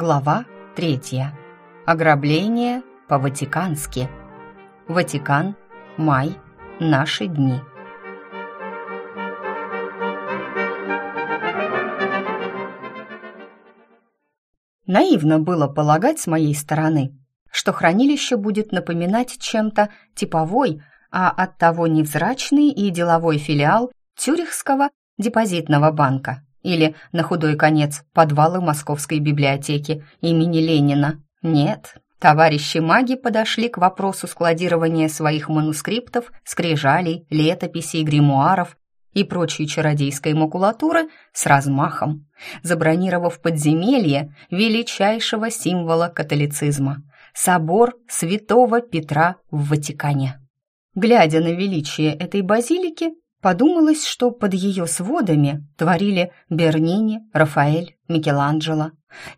Глава третья. Ограбление по-ватикански. Ватикан. Май. Наши дни. Наивно было полагать с моей стороны, что хранилище будет напоминать чем-то типовой, а оттого невзрачный и деловой филиал Цюрихского депозитного банка или, на худой конец, подвалы Московской библиотеки имени Ленина. Нет, товарищи маги подошли к вопросу складирования своих манускриптов, скрижалей, летописей, гримуаров и прочей чародейской макулатуры с размахом, забронировав подземелье величайшего символа католицизма – собор святого Петра в Ватикане. Глядя на величие этой базилики, Подумалось, что под ее сводами творили Бернини, Рафаэль, Микеланджело.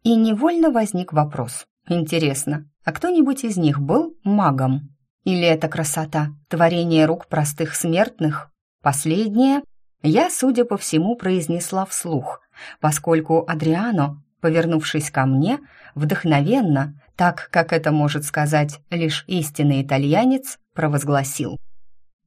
И невольно возник вопрос. Интересно, а кто-нибудь из них был магом? Или это красота, творение рук простых смертных? Последнее я, судя по всему, произнесла вслух, поскольку Адриано, повернувшись ко мне, вдохновенно, так как это может сказать лишь истинный итальянец, провозгласил.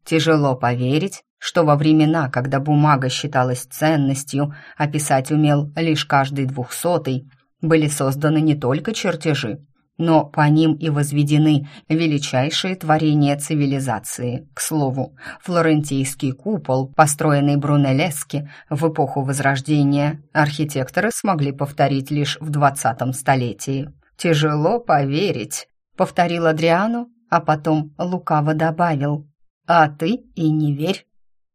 «Тяжело поверить, что во времена, когда бумага считалась ценностью, а писать умел лишь каждый двухсотый, были созданы не только чертежи, но по ним и возведены величайшие творения цивилизации. К слову, флорентийский купол, построенный Брунеллески в эпоху Возрождения, архитекторы смогли повторить лишь в двадцатом столетии. «Тяжело поверить», — повторил Адриану, а потом лукаво добавил, «А ты и не верь».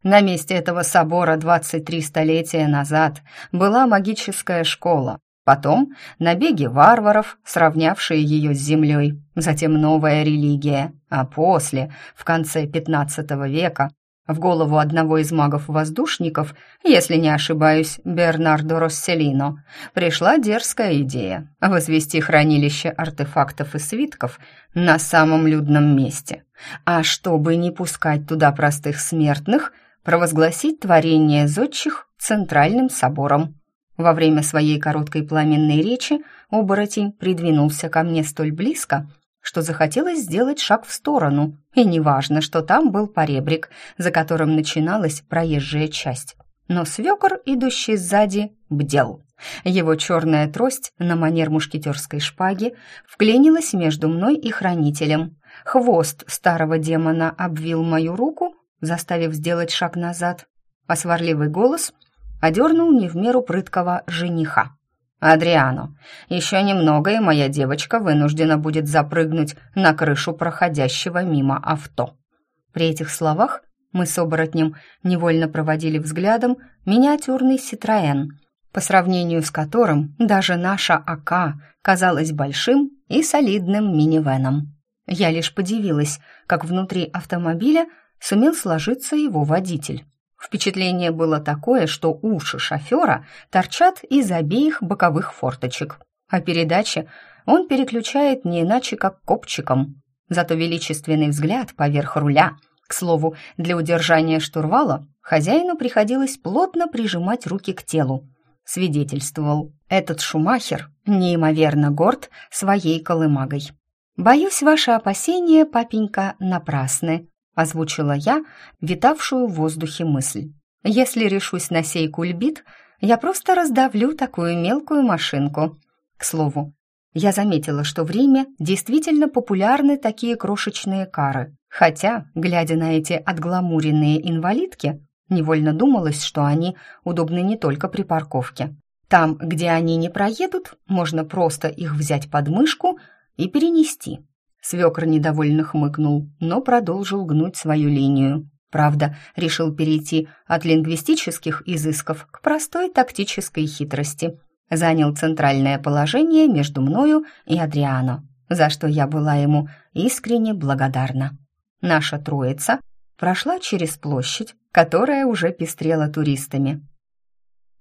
На месте этого собора 23 столетия назад была магическая школа, потом набеги варваров, сравнявшие ее с землей, затем новая религия, а после, в конце XV века, в голову одного из магов-воздушников, если не ошибаюсь, Бернардо Росселино, пришла дерзкая идея возвести хранилище артефактов и свитков на самом людном месте. А чтобы не пускать туда простых смертных – провозгласить творение зодчих центральным собором. Во время своей короткой пламенной речи оборотень придвинулся ко мне столь близко, что захотелось сделать шаг в сторону, и неважно, что там был поребрик, за которым начиналась проезжая часть. Но свекор, идущий сзади, бдел. Его черная трость на манер мушкетерской шпаги вклинилась между мной и хранителем. Хвост старого демона обвил мою руку, заставив сделать шаг назад, а сварливый голос одернул не в меру прыткого жениха. «Адриано, еще немного, и моя девочка вынуждена будет запрыгнуть на крышу проходящего мимо авто». При этих словах мы с оборотнем невольно проводили взглядом миниатюрный «Ситроэн», по сравнению с которым даже наша АК казалась большим и солидным минивеном. Я лишь подивилась, как внутри автомобиля сумел сложиться его водитель. Впечатление было такое, что уши шофера торчат из обеих боковых форточек, а передачи он переключает не иначе, как копчиком. Зато величественный взгляд поверх руля. К слову, для удержания штурвала хозяину приходилось плотно прижимать руки к телу. Свидетельствовал, этот Шумахер неимоверно горд своей колымагой. «Боюсь, ваши опасения, папенька, напрасны», озвучила я витавшую в воздухе мысль. Если решусь на сей кульбит, я просто раздавлю такую мелкую машинку. К слову, я заметила, что в Риме действительно популярны такие крошечные кары, хотя, глядя на эти отгламуренные инвалидки, невольно думалось, что они удобны не только при парковке. Там, где они не проедут, можно просто их взять под мышку и перенести. Свекр недовольно хмыкнул, но продолжил гнуть свою линию. Правда, решил перейти от лингвистических изысков к простой тактической хитрости. Занял центральное положение между мною и Адриано, за что я была ему искренне благодарна. Наша троица прошла через площадь, которая уже пестрела туристами.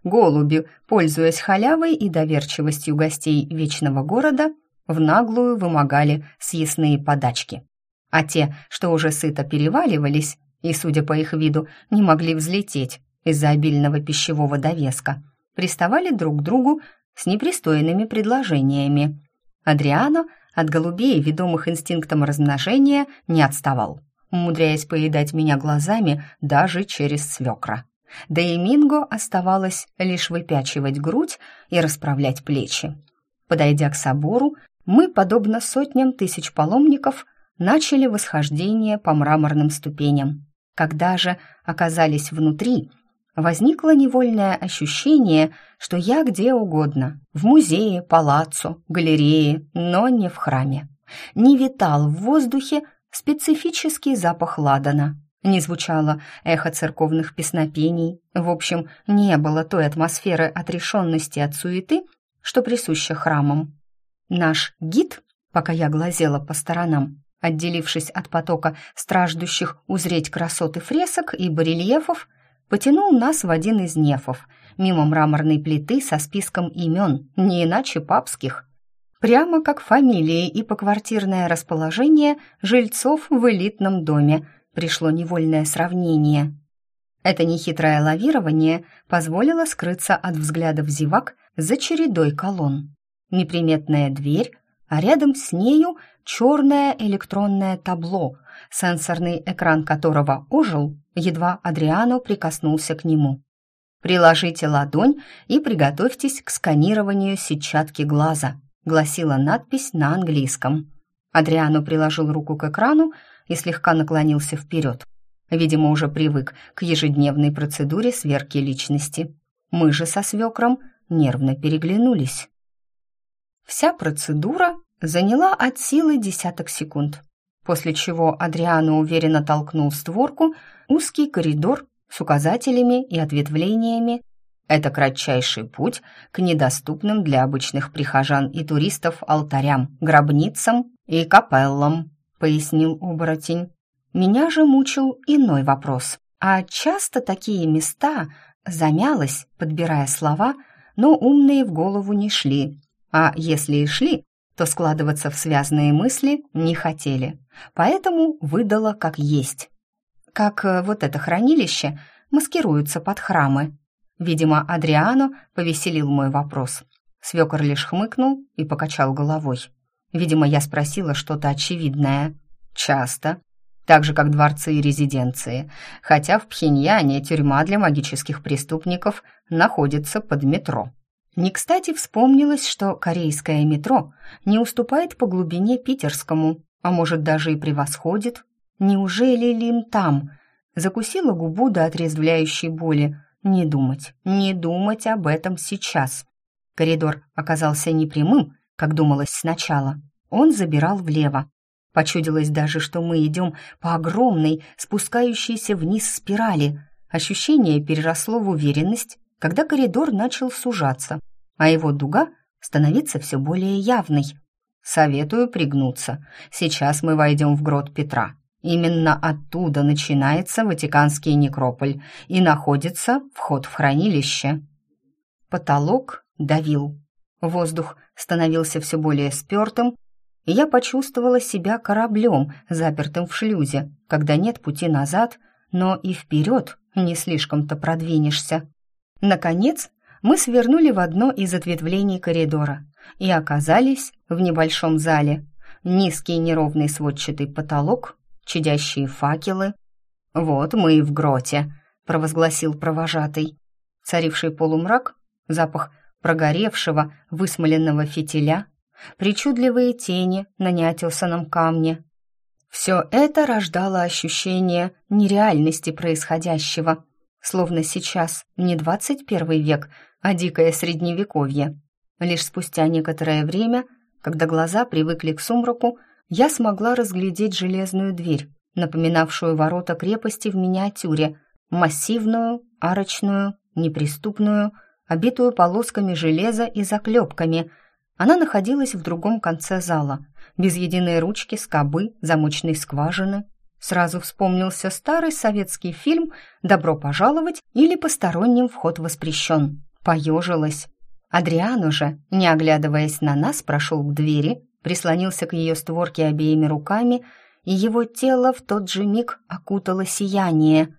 Голуби, пользуясь халявой и доверчивостью гостей Вечного города, в наглую вымогали съестные подачки. А те, что уже сыто переваливались и, судя по их виду, не могли взлететь из-за обильного пищевого довеска, приставали друг к другу с непристойными предложениями. Адриано от голубей, ведомых инстинктом размножения, не отставал, умудряясь поедать меня глазами даже через свекра. Да и Минго оставалось лишь выпячивать грудь и расправлять плечи. Подойдя к собору, мы, подобно сотням тысяч паломников, начали восхождение по мраморным ступеням. Когда же оказались внутри, возникло невольное ощущение, что я где угодно, в музее, палаццо, галерее, но не в храме. Не витал в воздухе специфический запах ладана, не звучало эхо церковных песнопений, в общем, не было той атмосферы отрешенности от суеты, что присуща храмам. Наш гид, пока я глазела по сторонам, отделившись от потока страждущих узреть красоты фресок и барельефов, потянул нас в один из нефов, мимо мраморной плиты со списком имен, не иначе папских, прямо как фамилии и поквартирное расположение жильцов в элитном доме, пришло невольное сравнение. Это нехитрое лавирование позволило скрыться от взглядов зевак за чередой колонн. Неприметная дверь, а рядом с нею черное электронное табло, сенсорный экран которого ожил, едва Адриано прикоснулся к нему. «Приложите ладонь и приготовьтесь к сканированию сетчатки глаза», гласила надпись на английском. Адриано приложил руку к экрану и слегка наклонился вперед. Видимо, уже привык к ежедневной процедуре сверки личности. Мы же со свекром нервно переглянулись. Вся процедура заняла от силы десяток секунд, после чего Адриано уверенно толкнул створку узкий коридор с указателями и ответвлениями. Это кратчайший путь к недоступным для обычных прихожан и туристов алтарям, гробницам и капеллам, пояснил оборотень. Меня же мучил иной вопрос. А часто такие места замялась, подбирая слова, но умные в голову не шли. А если и шли, то складываться в связанные мысли не хотели, поэтому выдала как есть. Как э, вот это хранилище маскируется под храмы. Видимо, Адриано повеселил мой вопрос. Свекор лишь хмыкнул и покачал головой. Видимо, я спросила что-то очевидное. Часто. Так же, как дворцы и резиденции. Хотя в Пхеньяне тюрьма для магических преступников находится под метро. Не кстати вспомнилось, что корейское метро не уступает по глубине питерскому, а может даже и превосходит. Неужели Лим там? Закусила губу до отрезвляющей боли. Не думать, не думать об этом сейчас. Коридор оказался не прямым, как думалось сначала. Он забирал влево. Почудилось даже, что мы идем по огромной, спускающейся вниз спирали. Ощущение переросло в уверенность, когда коридор начал сужаться, а его дуга становиться все более явной. Советую пригнуться. Сейчас мы войдем в грот Петра. Именно оттуда начинается Ватиканский некрополь и находится вход в хранилище. Потолок давил. Воздух становился все более спертым, и я почувствовала себя кораблем, запертым в шлюзе, когда нет пути назад, но и вперед не слишком-то продвинешься. Наконец, мы свернули в одно из ответвлений коридора и оказались в небольшом зале. Низкий неровный сводчатый потолок, чадящие факелы. «Вот мы и в гроте», — провозгласил провожатый. Царивший полумрак, запах прогоревшего, высмоленного фитиля, причудливые тени на неотесанном камне. Все это рождало ощущение нереальности происходящего, словно сейчас не двадцать первый век, а дикое средневековье. Лишь спустя некоторое время, когда глаза привыкли к сумраку, я смогла разглядеть железную дверь, напоминавшую ворота крепости в миниатюре, массивную, арочную, неприступную, обитую полосками железа и заклепками. Она находилась в другом конце зала, без единой ручки, скобы, замочной скважины. Сразу вспомнился старый советский фильм «Добро пожаловать» или «Посторонним вход воспрещен» поежилась. Адриан уже, не оглядываясь на нас, прошел к двери, прислонился к ее створке обеими руками, и его тело в тот же миг окутало сияние.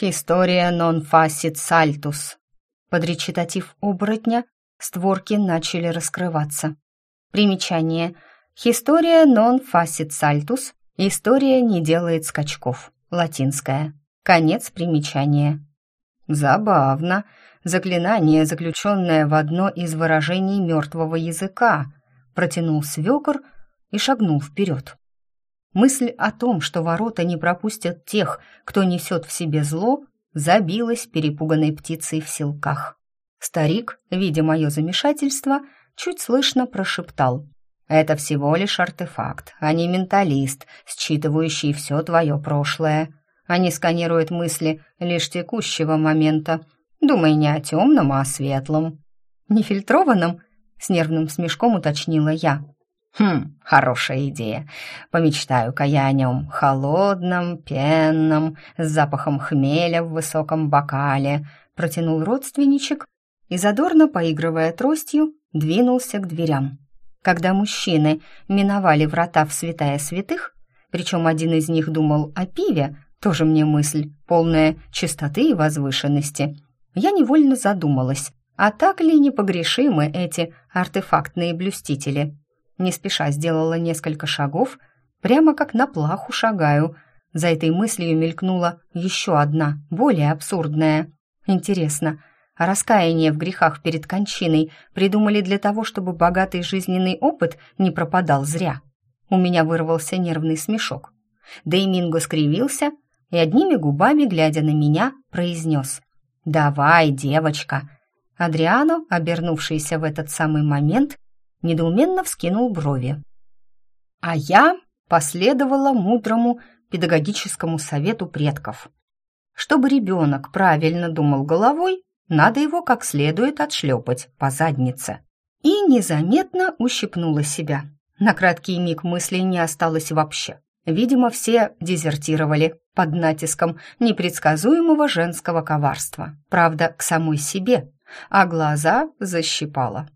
«Historia non facit saltus». Под речитатив оборотня створки начали раскрываться. Примечание. Historia non facit saltus. История не делает скачков. Латинская. Конец примечания. Забавно. Заклинание, заключенное в одно из выражений мертвого языка, протянул свекор и шагнул вперед. Мысль о том, что ворота не пропустят тех, кто несет в себе зло, забилась перепуганной птицей в селках. Старик, видя мое замешательство, чуть слышно прошептал. «Это всего лишь артефакт, а не менталист, считывающий все твое прошлое. Они сканируют мысли лишь текущего момента. Думай не о темном, а о светлом». «Нефильтрованном?» — с нервным смешком уточнила я. «Хм, хорошая идея. Помечтаю-ка я о нем холодном, пенном, с запахом хмеля в высоком бокале», — протянул родственничек и, задорно поигрывая тростью, двинулся к дверям. Когда мужчины миновали врата в святая святых, причем один из них думал о пиве, тоже мне мысль, полная чистоты и возвышенности, я невольно задумалась, а так ли непогрешимы эти артефактные блюстители? Не спеша сделала несколько шагов, прямо как на плаху шагаю. За этой мыслью мелькнула еще одна, более абсурдная. Интересно, раскаяние в грехах перед кончиной придумали для того, чтобы богатый жизненный опыт не пропадал зря? У меня вырвался нервный смешок. Дейминго скривился и одними губами, глядя на меня, произнес «Давай, девочка!» Адриано, обернувшийся в этот самый момент, недоуменно вскинул брови. А я последовала мудрому педагогическому совету предков. Чтобы ребенок правильно думал головой, надо его как следует отшлепать по заднице. И незаметно ущипнула себя. На краткий миг мыслей не осталось вообще. Видимо, все дезертировали под натиском непредсказуемого женского коварства. Правда, к самой себе, а глаза защипала.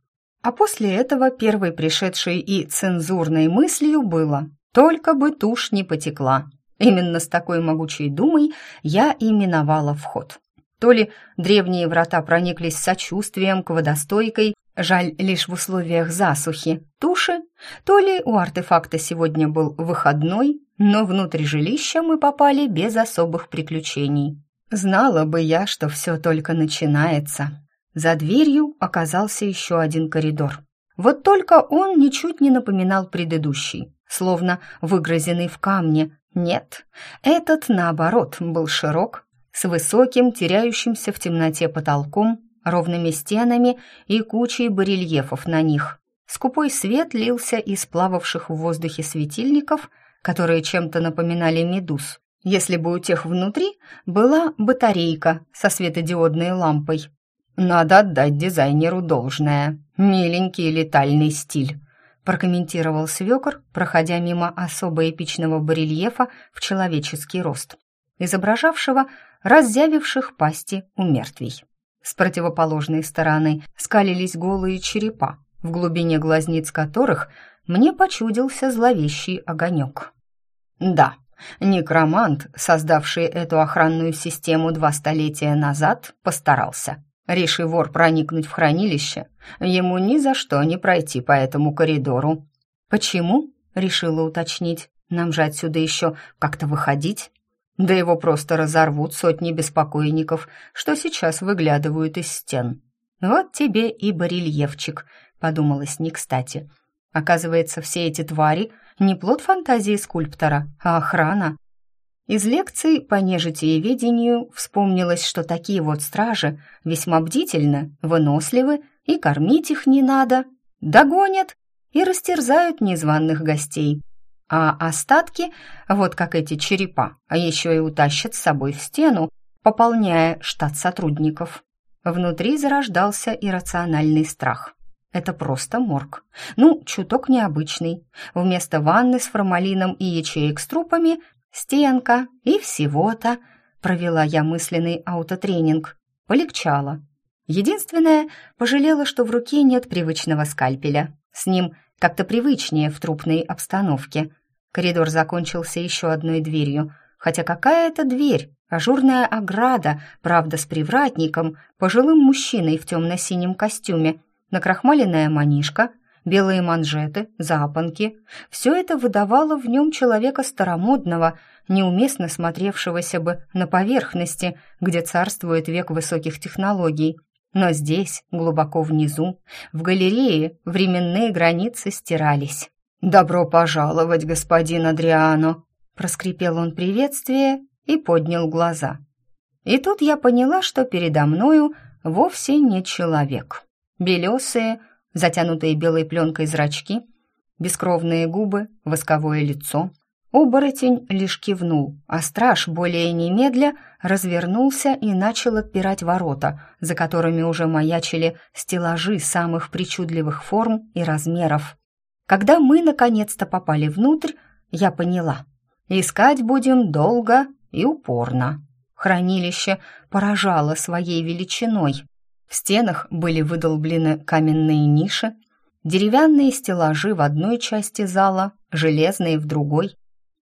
А после этого первой пришедшей и цензурной мыслью было «только бы тушь не потекла». Именно с такой могучей думой я именовала вход. То ли древние врата прониклись сочувствием к водостойкой, жаль лишь в условиях засухи, туши, то ли у артефакта сегодня был выходной, но внутрь жилища мы попали без особых приключений. Знала бы я, что все только начинается. За дверью оказался еще один коридор. Вот только он ничуть не напоминал предыдущий, словно выгрызенный в камне. Нет, этот, наоборот, был широк, с высоким, теряющимся в темноте потолком, ровными стенами и кучей барельефов на них. Скупой свет лился из плававших в воздухе светильников, которые чем-то напоминали медуз. Если бы у тех внутри была батарейка со светодиодной лампой, «Надо отдать дизайнеру должное. Миленький летальный стиль», прокомментировал свекор, проходя мимо особо эпичного барельефа в человеческий рост, изображавшего раззявивших пасти у мертвей. С противоположной стороны скалились голые черепа, в глубине глазниц которых мне почудился зловещий огонек. Да, некромант, создавший эту охранную систему два столетия назад, постарался. Реши вор проникнуть в хранилище, ему ни за что не пройти по этому коридору. «Почему?» — решила уточнить. «Нам же отсюда еще как-то выходить?» Да его просто разорвут сотни беспокойников, что сейчас выглядывают из стен. «Вот тебе и барельефчик», — подумалось не кстати. Оказывается, все эти твари — не плод фантазии скульптора, а охрана. Из лекций по нежитиеведению вспомнилось, что такие вот стражи весьма бдительны, выносливы, и кормить их не надо, догонят и растерзают незваных гостей. А остатки, вот как эти черепа, а еще и утащат с собой в стену, пополняя штат сотрудников. Внутри зарождался иррациональный страх. Это просто морг. Ну, чуток необычный. Вместо ванны с формалином и ячеек с трупами стенка и всего-то. Провела я мысленный аутотренинг. Полегчало. Единственное, пожалела, что в руке нет привычного скальпеля. С ним как-то привычнее в трупной обстановке. Коридор закончился еще одной дверью. Хотя какая это дверь? Ажурная ограда, правда, с привратником, пожилым мужчиной в темно-синем костюме. накрахмаленная манишка, белые манжеты, запонки. Все это выдавало в нем человека старомодного, неуместно смотревшегося бы на поверхности, где царствует век высоких технологий. Но здесь, глубоко внизу, в галерее, временные границы стирались. «Добро пожаловать, господин Адриано!» Проскрипел он приветствие и поднял глаза. И тут я поняла, что передо мною вовсе не человек. Белесые, затянутые белой пленкой зрачки, бескровные губы, восковое лицо. Оборотень лишь кивнул, а страж, более немедля, развернулся и начал отпирать ворота, за которыми уже маячили стеллажи самых причудливых форм и размеров. Когда мы наконец-то попали внутрь, я поняла. Искать будем долго и упорно. Хранилище поражало своей величиной. В стенах были выдолблены каменные ниши, деревянные стеллажи в одной части зала, железные в другой.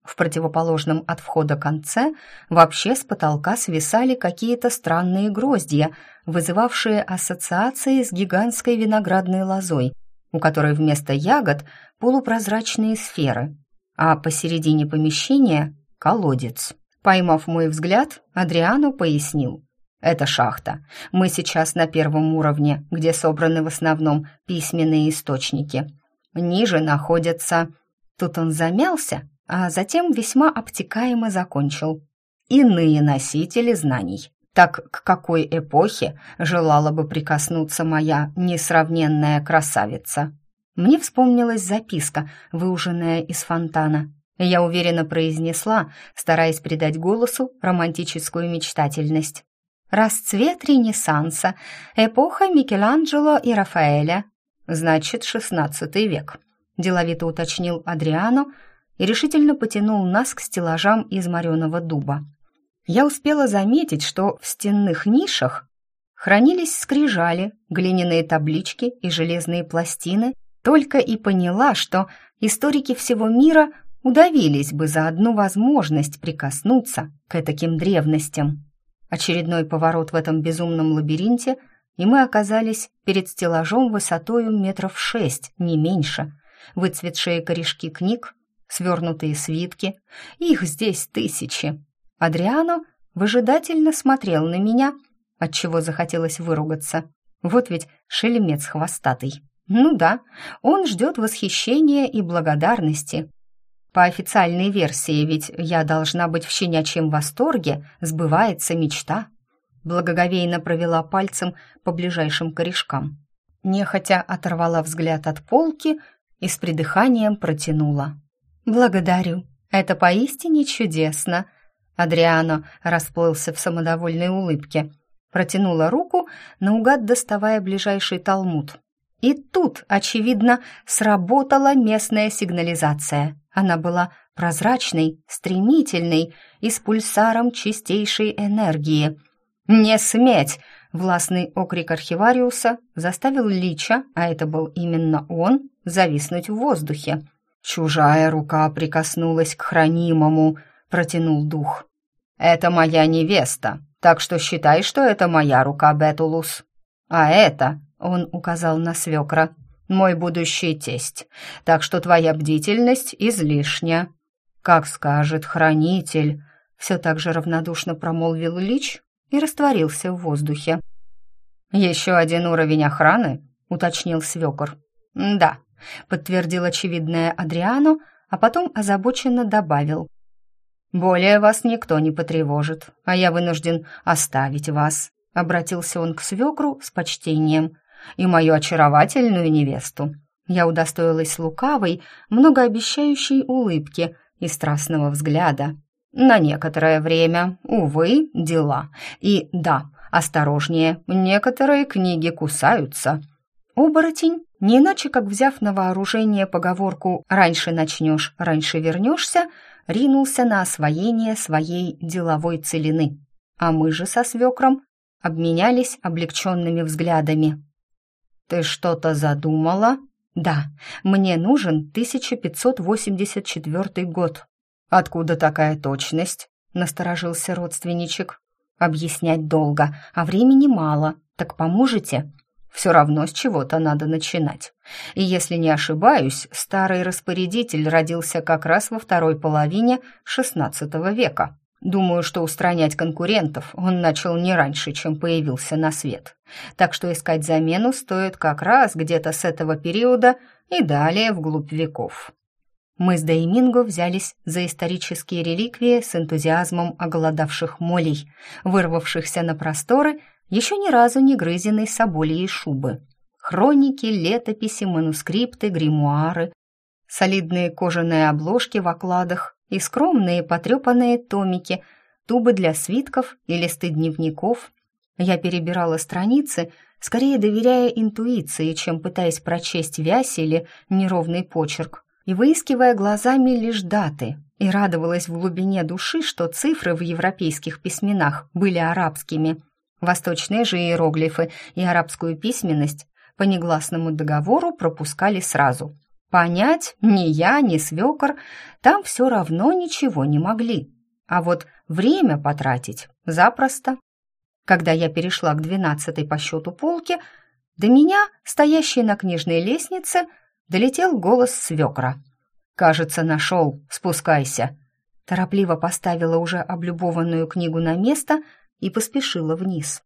В противоположном от входа конце вообще с потолка свисали какие-то странные гроздья, вызывавшие ассоциации с гигантской виноградной лозой, у которой вместо ягод полупрозрачные сферы, а посередине помещения — колодец. Поймав мой взгляд, Адриано пояснил. Это шахта. Мы сейчас на первом уровне, где собраны в основном письменные источники. Ниже находятся... Тут он замялся, а затем весьма обтекаемо закончил. Иные носители знаний. Так к какой эпохе желала бы прикоснуться моя несравненная красавица? Мне вспомнилась записка, выуженная из фонтана. Я уверенно произнесла, стараясь придать голосу романтическую мечтательность. Расцвет Ренессанса, эпоха Микеланджело и Рафаэля. Значит, шестнадцатый век, деловито уточнил Адриано и решительно потянул нас к стеллажам из мореного дуба. Я успела заметить, что в стенных нишах хранились скрижали, глиняные таблички и железные пластины, только и поняла, что историки всего мира удавились бы за одну возможность прикоснуться к таким древностям. Очередной поворот в этом безумном лабиринте, и мы оказались перед стеллажом высотою метров шесть, не меньше. Выцветшие корешки книг, свернутые свитки, их здесь тысячи. Адриано выжидательно смотрел на меня, отчего захотелось выругаться. Вот ведь шелемец хвостатый. Ну да, он ждет восхищения и благодарности, по официальной версии, ведь я должна быть в щенячьем восторге, сбывается мечта. Благоговейно провела пальцем по ближайшим корешкам. Нехотя оторвала взгляд от полки и с придыханием протянула. «Благодарю, это поистине чудесно!» Адриано расплылся в самодовольной улыбке. Протянула руку, наугад доставая ближайший талмуд. И тут, очевидно, сработала местная сигнализация. Она была прозрачной, стремительной и с пульсаром чистейшей энергии. «Не сметь!» — властный окрик архивариуса заставил Лича, а это был именно он, зависнуть в воздухе. «Чужая рука прикоснулась к хранимому», — протянул дух. «Это моя невеста, так что считай, что это моя рука, Бетулус. А это, — он указал на свекра, мой будущий тесть, так что твоя бдительность излишня». «Как скажет хранитель», — все так же равнодушно промолвил Лич и растворился в воздухе. «Еще один уровень охраны?» — уточнил свекор. «Да», — подтвердил очевидное Адриано, а потом озабоченно добавил. «Более вас никто не потревожит, а я вынужден оставить вас», — обратился он к свекру с почтением и мою очаровательную невесту. Я удостоилась лукавой, многообещающей улыбки и страстного взгляда. На некоторое время, увы, дела. И да, осторожнее, некоторые книги кусаются. Оборотень, не иначе как взяв на вооружение поговорку «раньше начнешь, раньше вернешься», ринулся на освоение своей деловой целины. А мы же со свекром обменялись облегченными взглядами. «Ты что-то задумала?» «Да, мне нужен 1584 год». «Откуда такая точность?» — насторожился родственничек. «Объяснять долго, а времени мало. Так поможете?» Все равно с чего-то надо начинать. И если не ошибаюсь, старый распорядитель родился как раз во второй половине XVI века. Думаю, что устранять конкурентов он начал не раньше, чем появился на свет. Так что искать замену стоит как раз где-то с этого периода и далее вглубь веков. Мы с Дейминго взялись за исторические реликвии с энтузиазмом оголодавших молей, вырвавшихся на просторы еще ни разу не грызенной собольей шубы. Хроники, летописи, манускрипты, гримуары, солидные кожаные обложки в окладах и скромные потрепанные томики, тубы для свитков и листы дневников. Я перебирала страницы, скорее доверяя интуиции, чем пытаясь прочесть вязь или неровный почерк, и выискивая глазами лишь даты, и радовалась в глубине души, что цифры в европейских письменах были арабскими. Восточные же иероглифы и арабскую письменность по негласному договору пропускали сразу. Понять ни я, ни свекор там все равно ничего не могли. А вот время потратить запросто. Когда я перешла к двенадцатой по счету полке, до меня, стоящей на книжной лестнице, долетел голос свекра. «Кажется, нашел. Спускайся». Торопливо поставила уже облюбованную книгу на место и поспешила вниз.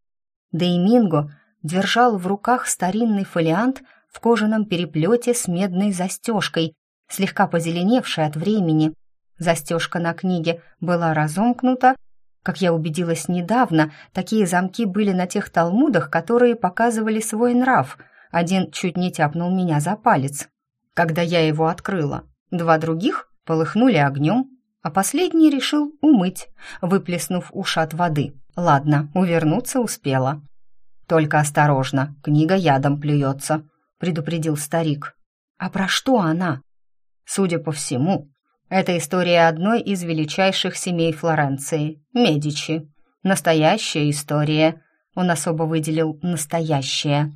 Дейминго держал в руках старинный фолиант в кожаном переплете с медной застежкой, слегка позеленевшей от времени. Застежка на книге была разомкнута. Как я убедилась недавно, такие замки были на тех талмудах, которые показывали свой нрав. Один чуть не тяпнул меня за палец, когда я его открыла. Два других полыхнули огнем, а последний решил умыть, выплеснув ушат воды. Ладно, увернуться успела. Только осторожно, книга ядом плюется предупредил старик. «А про что она?» «Судя по всему, это история одной из величайших семей Флоренции — Медичи. Настоящая история. Он особо выделил «настоящая».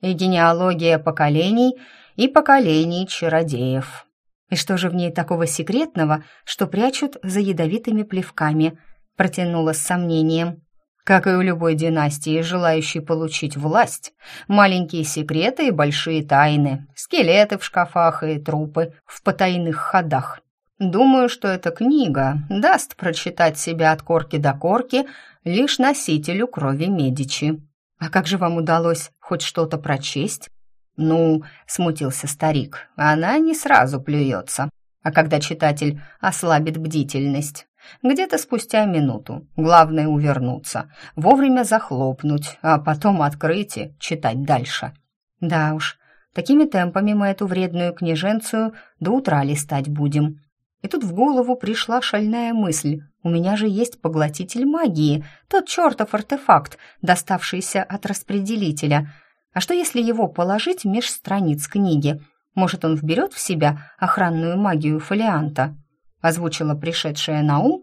И генеалогия поколений и поколений чародеев. И что же в ней такого секретного, что прячут за ядовитыми плевками? Протянула с сомнением. Как и у любой династии, желающей получить власть, маленькие секреты и большие тайны, скелеты в шкафах и трупы в потайных ходах. Думаю, что эта книга даст прочитать себя от корки до корки лишь носителю крови Медичи. А как же вам удалось хоть что-то прочесть? Ну, смутился старик, она не сразу плюется, а когда читатель ослабит бдительность, где-то спустя минуту. Главное увернуться, вовремя захлопнуть, а потом открыть и читать дальше. Да уж, такими темпами мы эту вредную княженцию до утра листать будем. И тут в голову пришла шальная мысль. У меня же есть поглотитель магии, тот чертов артефакт, доставшийся от распределителя. А что если его положить меж страниц книги? Может, он вберет в себя охранную магию фолианта? Озвучила пришедшая на ум,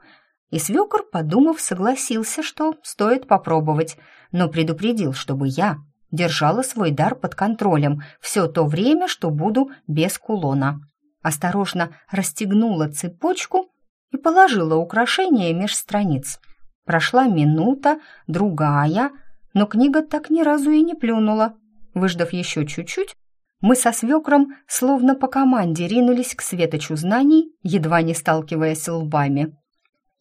и свекор, подумав, согласился, что стоит попробовать, но предупредил, чтобы я держала свой дар под контролем все то время, что буду без кулона. Осторожно расстегнула цепочку и положила украшение меж страниц. Прошла минута, другая, но книга так ни разу и не плюнула. Выждав еще чуть-чуть, мы со свекром словно по команде ринулись к светочу знаний, едва не сталкиваясь лбами.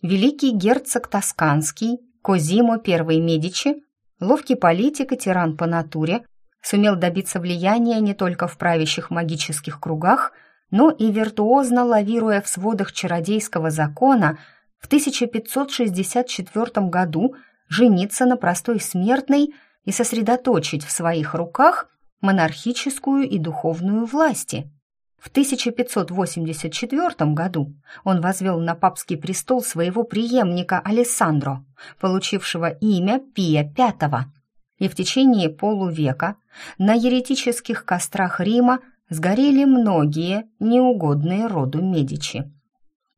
Великий герцог Тосканский, Козимо I Медичи, ловкий политик и тиран по натуре, сумел добиться влияния не только в правящих магических кругах, но и виртуозно лавируя в сводах чародейского закона, в 1564 году жениться на простой смертной и сосредоточить в своих руках монархическую и духовную власти. В 1584 году он возвел на папский престол своего преемника Алессандро, получившего имя Пия V, и в течение полувека на еретических кострах Рима сгорели многие неугодные роду Медичи.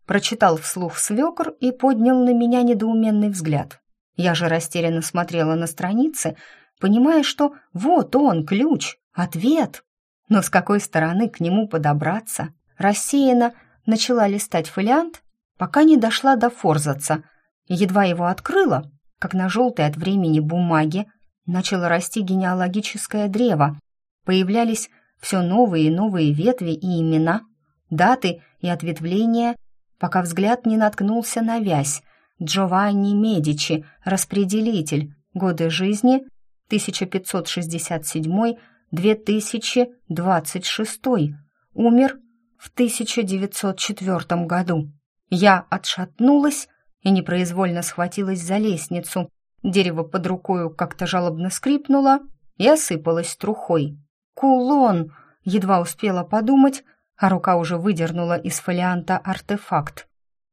Прочитал вслух свекр и поднял на меня недоуменный взгляд. Я же растерянно смотрела на страницы, понимая, что вот он, ключ, ответ. Но с какой стороны к нему подобраться? Рассеянно начала листать фолиант, пока не дошла до форзаца. Едва его открыла, как на желтой от времени бумаге начало расти генеалогическое древо. Появлялись все новые и новые ветви и имена, даты и ответвления, пока взгляд не наткнулся на вязь. Джованни Медичи, распределитель, годы жизни 1567-2026, умер в 1904 году. Я отшатнулась и непроизвольно схватилась за лестницу. Дерево под рукою как-то жалобно скрипнуло и осыпалось трухой. «Кулон!» — едва успела подумать, а рука уже выдернула из фолианта артефакт.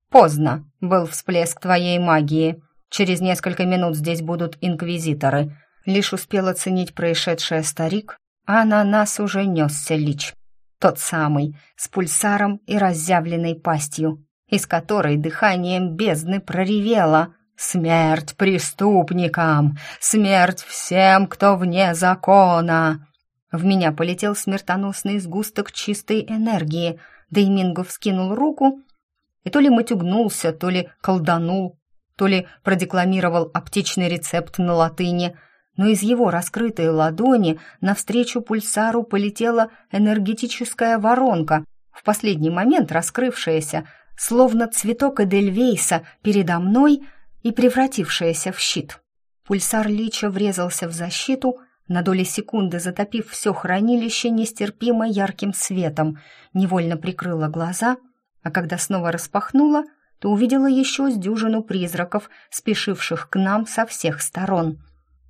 «Поздно!» — был всплеск твоей магии. Через несколько минут здесь будут инквизиторы. Лишь успел оценить происшедшее старик, а на нас уже несся лич. Тот самый, с пульсаром и разъявленной пастью, из которой дыханием бездны проревело «Смерть преступникам! Смерть всем, кто вне закона!» В меня полетел смертоносный сгусток чистой энергии. Дейминго вскинул руку и то ли матюгнулся, то ли колданул, то ли продекламировал аптечный рецепт на латыни, но из его раскрытой ладони навстречу пульсару полетела энергетическая воронка, в последний момент раскрывшаяся, словно цветок Эдельвейса передо мной и превратившаяся в щит. Пульсар Лича врезался в защиту, на доли секунды затопив все хранилище нестерпимо ярким светом, невольно прикрыла глаза, а когда снова распахнула, то увидела еще с дюжину призраков, спешивших к нам со всех сторон.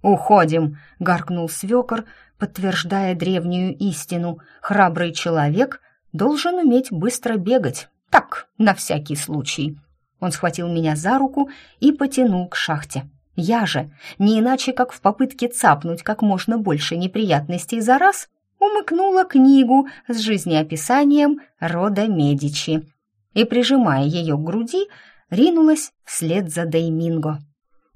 «Уходим!» — гаркнул свекор, подтверждая древнюю истину. «Храбрый человек должен уметь быстро бегать. Так, на всякий случай». Он схватил меня за руку и потянул к шахте. Я же, не иначе как в попытке цапнуть как можно больше неприятностей за раз, умыкнула книгу с жизнеописанием рода Медичи и, прижимая ее к груди, ринулась вслед за Дейминго.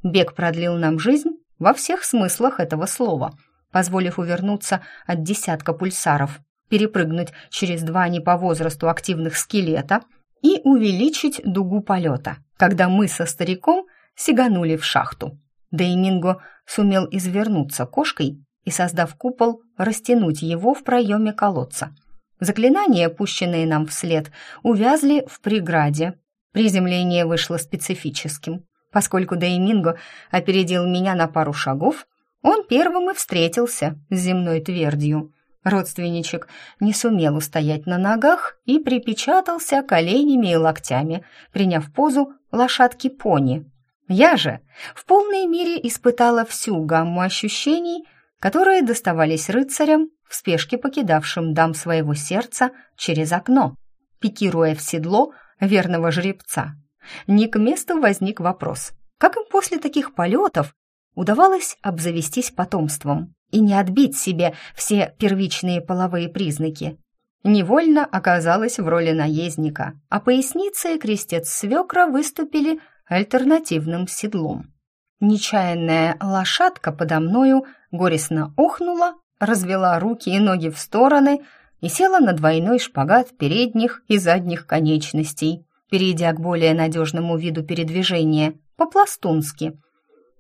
Бег продлил нам жизнь во всех смыслах этого слова, позволив увернуться от десятка пульсаров, перепрыгнуть через два не по возрасту активных скелета и увеличить дугу полета, когда мы со стариком сиганули в шахту. Дейминго сумел извернуться кошкой и, создав купол, растянуть его в проеме колодца. Заклинания, пущенные нам вслед, увязли в преграде. Приземление вышло специфическим. Поскольку Дейминго опередил меня на пару шагов, он первым и встретился с земной твердью. Родственничек не сумел устоять на ногах и припечатался коленями и локтями, приняв позу лошадки-пони. Я же в полной мере испытала всю гамму ощущений, которые доставались рыцарям, в спешке покидавшим дам своего сердца через окно, пикируя в седло верного жеребца. Не к месту возник вопрос, как им после таких полетов удавалось обзавестись потомством и не отбить себе все первичные половые признаки. Невольно оказалась в роли наездника, а поясница и крестец свекра выступили альтернативным седлом. Нечаянная лошадка подо мною горестно охнула, развела руки и ноги в стороны и села на двойной шпагат передних и задних конечностей, перейдя к более надежному виду передвижения, по-пластунски.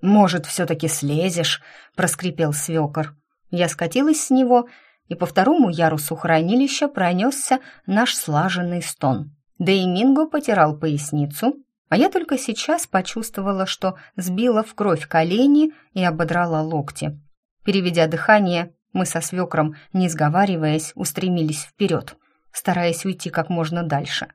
«Может, все-таки слезешь?» — проскрипел свекор. Я скатилась с него, и по второму ярусу хранилища пронесся наш слаженный стон. Дейминго потирал поясницу, а я только сейчас почувствовала, что сбила в кровь колени и ободрала локти. Переведя дыхание, мы со свекром, не сговариваясь, устремились вперед, стараясь уйти как можно дальше.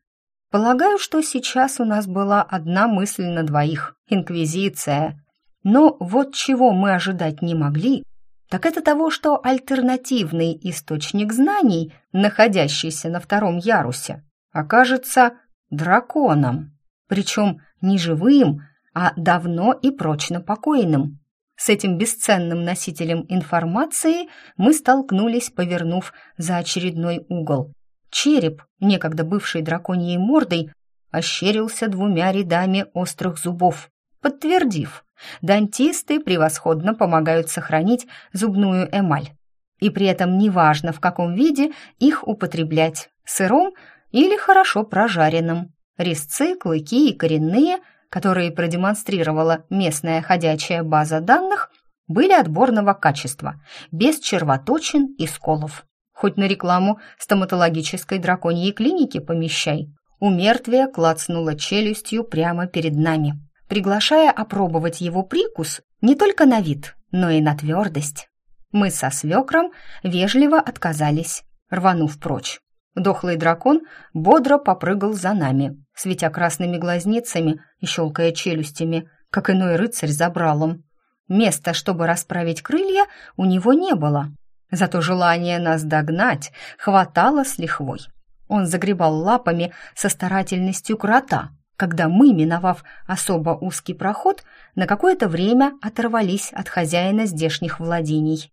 Полагаю, что сейчас у нас была одна мысль на двоих — инквизиция. Но вот чего мы ожидать не могли, так это того, что альтернативный источник знаний, находящийся на втором ярусе, окажется драконом причем не живым, а давно и прочно покойным. С этим бесценным носителем информации мы столкнулись, повернув за очередной угол. Череп, некогда бывший драконьей мордой, ощерился двумя рядами острых зубов, подтвердив, дантисты превосходно помогают сохранить зубную эмаль. И при этом неважно, в каком виде их употреблять, сыром или хорошо прожаренным. Резцы, клыки и коренные, которые продемонстрировала местная ходячая база данных, были отборного качества, без червоточин и сколов. Хоть на рекламу стоматологической драконьей клиники помещай. У мертвия клацнула челюстью прямо перед нами, приглашая опробовать его прикус не только на вид, но и на твердость. Мы со свекром вежливо отказались, рванув прочь. Дохлый дракон бодро попрыгал за нами, светя красными глазницами и щелкая челюстями, как иной рыцарь за бралом. Места, чтобы расправить крылья, у него не было. Зато желание нас догнать хватало с лихвой. Он загребал лапами со старательностью крота, когда мы, миновав особо узкий проход, на какое-то время оторвались от хозяина здешних владений.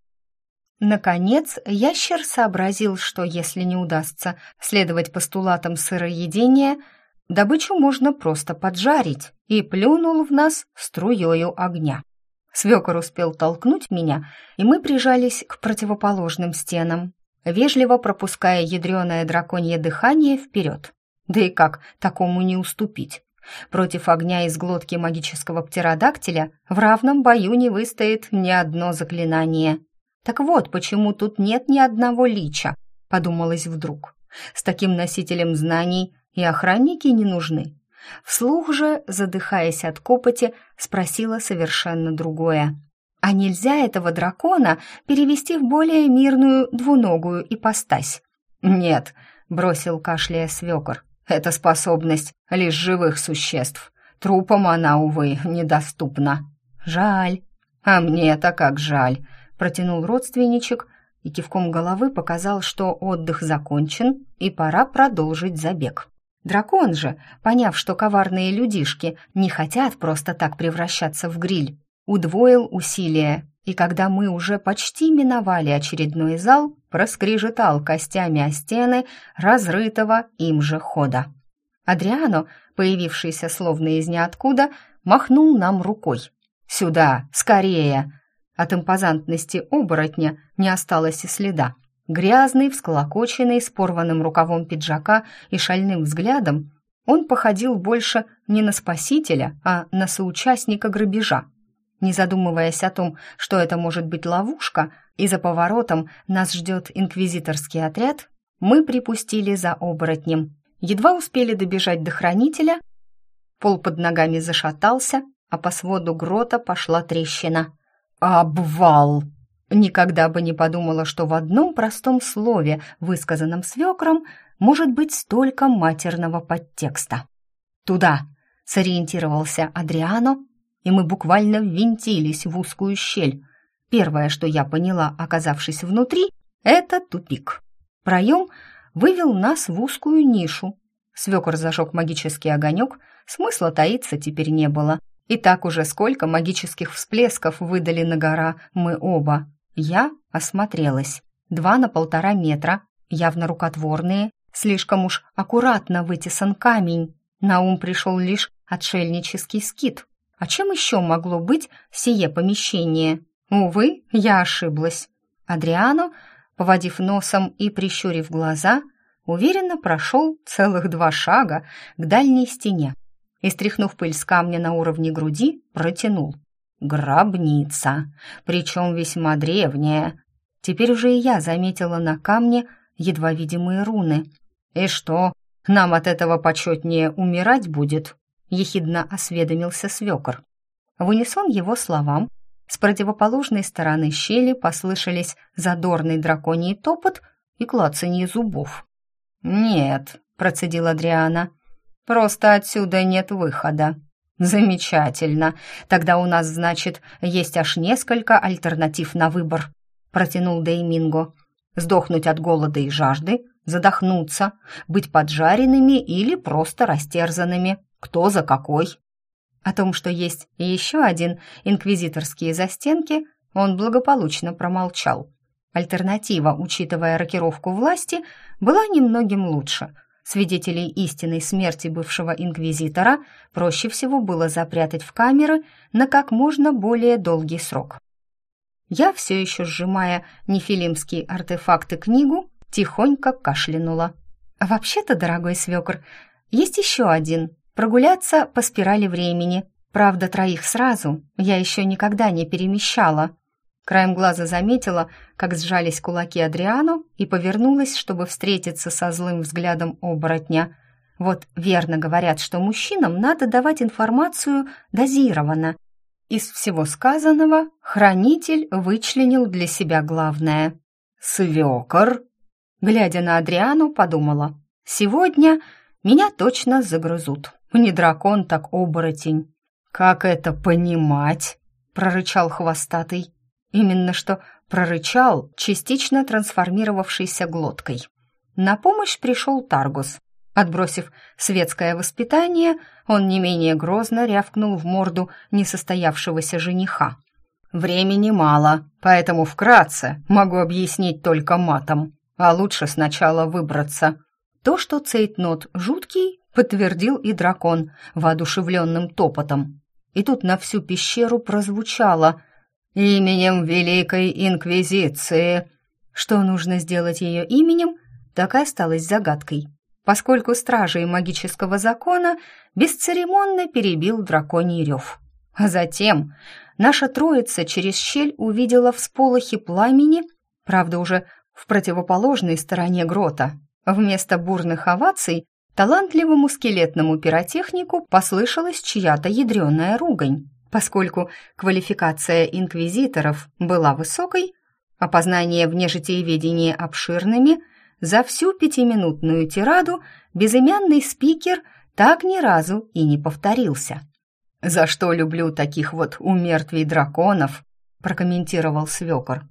Наконец, ящер сообразил, что если не удастся следовать постулатам сыроедения, добычу можно просто поджарить, и плюнул в нас струёю огня. Свекор успел толкнуть меня, и мы прижались к противоположным стенам, вежливо пропуская ядреное драконье дыхание вперед. Да и как такому не уступить? Против огня из глотки магического птеродактиля в равном бою не выстоит ни одно заклинание — так вот, почему тут нет ни одного лича, подумалось вдруг. С таким носителем знаний и охранники не нужны. Вслух же, задыхаясь от копоти, спросила совершенно другое. А нельзя этого дракона перевести в более мирную двуногую ипостась? Нет, бросил кашляя свекор. Это способность лишь живых существ. Трупам она, увы, недоступна. Жаль. А мне-то как жаль протянул родственничек и кивком головы показал, что отдых закончен и пора продолжить забег. Дракон же, поняв, что коварные людишки не хотят просто так превращаться в гриль, удвоил усилия, и когда мы уже почти миновали очередной зал, проскрежетал костями о стены разрытого им же хода. Адриано, появившийся словно из ниоткуда, махнул нам рукой. «Сюда, скорее!» От импозантности оборотня не осталось и следа. Грязный, всколокоченный, с порванным рукавом пиджака и шальным взглядом, он походил больше не на спасителя, а на соучастника грабежа. Не задумываясь о том, что это может быть ловушка, и за поворотом нас ждет инквизиторский отряд, мы припустили за оборотнем. Едва успели добежать до хранителя, пол под ногами зашатался, а по своду грота пошла трещина. «Обвал!» Никогда бы не подумала, что в одном простом слове, высказанном свекром, может быть столько матерного подтекста. «Туда!» — сориентировался Адриано, и мы буквально ввинтились в узкую щель. Первое, что я поняла, оказавшись внутри, — это тупик. Проем вывел нас в узкую нишу. Свекор зажег магический огонек, смысла таиться теперь не было — и так уже сколько магических всплесков выдали на гора мы оба. Я осмотрелась. Два на полтора метра, явно рукотворные, слишком уж аккуратно вытесан камень. На ум пришел лишь отшельнический скит. А чем еще могло быть сие помещение? Увы, я ошиблась. Адриано, поводив носом и прищурив глаза, уверенно прошел целых два шага к дальней стене и, стряхнув пыль с камня на уровне груди, протянул. «Гробница, причем весьма древняя. Теперь уже и я заметила на камне едва видимые руны. И что, нам от этого почетнее умирать будет?» — ехидно осведомился свекор. В унисон его словам с противоположной стороны щели послышались задорный драконий топот и клацанье зубов. «Нет», — процедил Адриана, — Просто отсюда нет выхода. Замечательно. Тогда у нас, значит, есть аж несколько альтернатив на выбор, протянул Дейминго. Сдохнуть от голода и жажды, задохнуться, быть поджаренными или просто растерзанными. Кто за какой? О том, что есть еще один инквизиторские застенки, он благополучно промолчал. Альтернатива, учитывая рокировку власти, была немногим лучше — Свидетелей истинной смерти бывшего инквизитора проще всего было запрятать в камеры на как можно более долгий срок. Я, все еще сжимая нефилимские артефакты книгу, тихонько кашлянула. «Вообще-то, дорогой свекр, есть еще один. Прогуляться по спирали времени. Правда, троих сразу я еще никогда не перемещала. Краем глаза заметила, как сжались кулаки Адриану и повернулась, чтобы встретиться со злым взглядом оборотня. Вот верно говорят, что мужчинам надо давать информацию дозированно. Из всего сказанного хранитель вычленил для себя главное. «Свекор!» Глядя на Адриану, подумала. «Сегодня меня точно загрызут. Не дракон, так оборотень». «Как это понимать?» — прорычал хвостатый. Именно что прорычал, частично трансформировавшийся глоткой. На помощь пришел Таргус. Отбросив светское воспитание, он не менее грозно рявкнул в морду несостоявшегося жениха. «Времени мало, поэтому вкратце могу объяснить только матом, а лучше сначала выбраться». То, что цейтнот жуткий, подтвердил и дракон воодушевленным топотом. И тут на всю пещеру прозвучало — «Именем Великой Инквизиции». Что нужно сделать ее именем, так и осталось загадкой, поскольку стражей магического закона бесцеремонно перебил драконий рев. А затем наша троица через щель увидела всполохи пламени, правда уже в противоположной стороне грота. Вместо бурных оваций талантливому скелетному пиротехнику послышалась чья-то ядреная ругань поскольку квалификация инквизиторов была высокой, а познания в нежитиеведении обширными, за всю пятиминутную тираду безымянный спикер так ни разу и не повторился. «За что люблю таких вот умертвий драконов», прокомментировал свекор.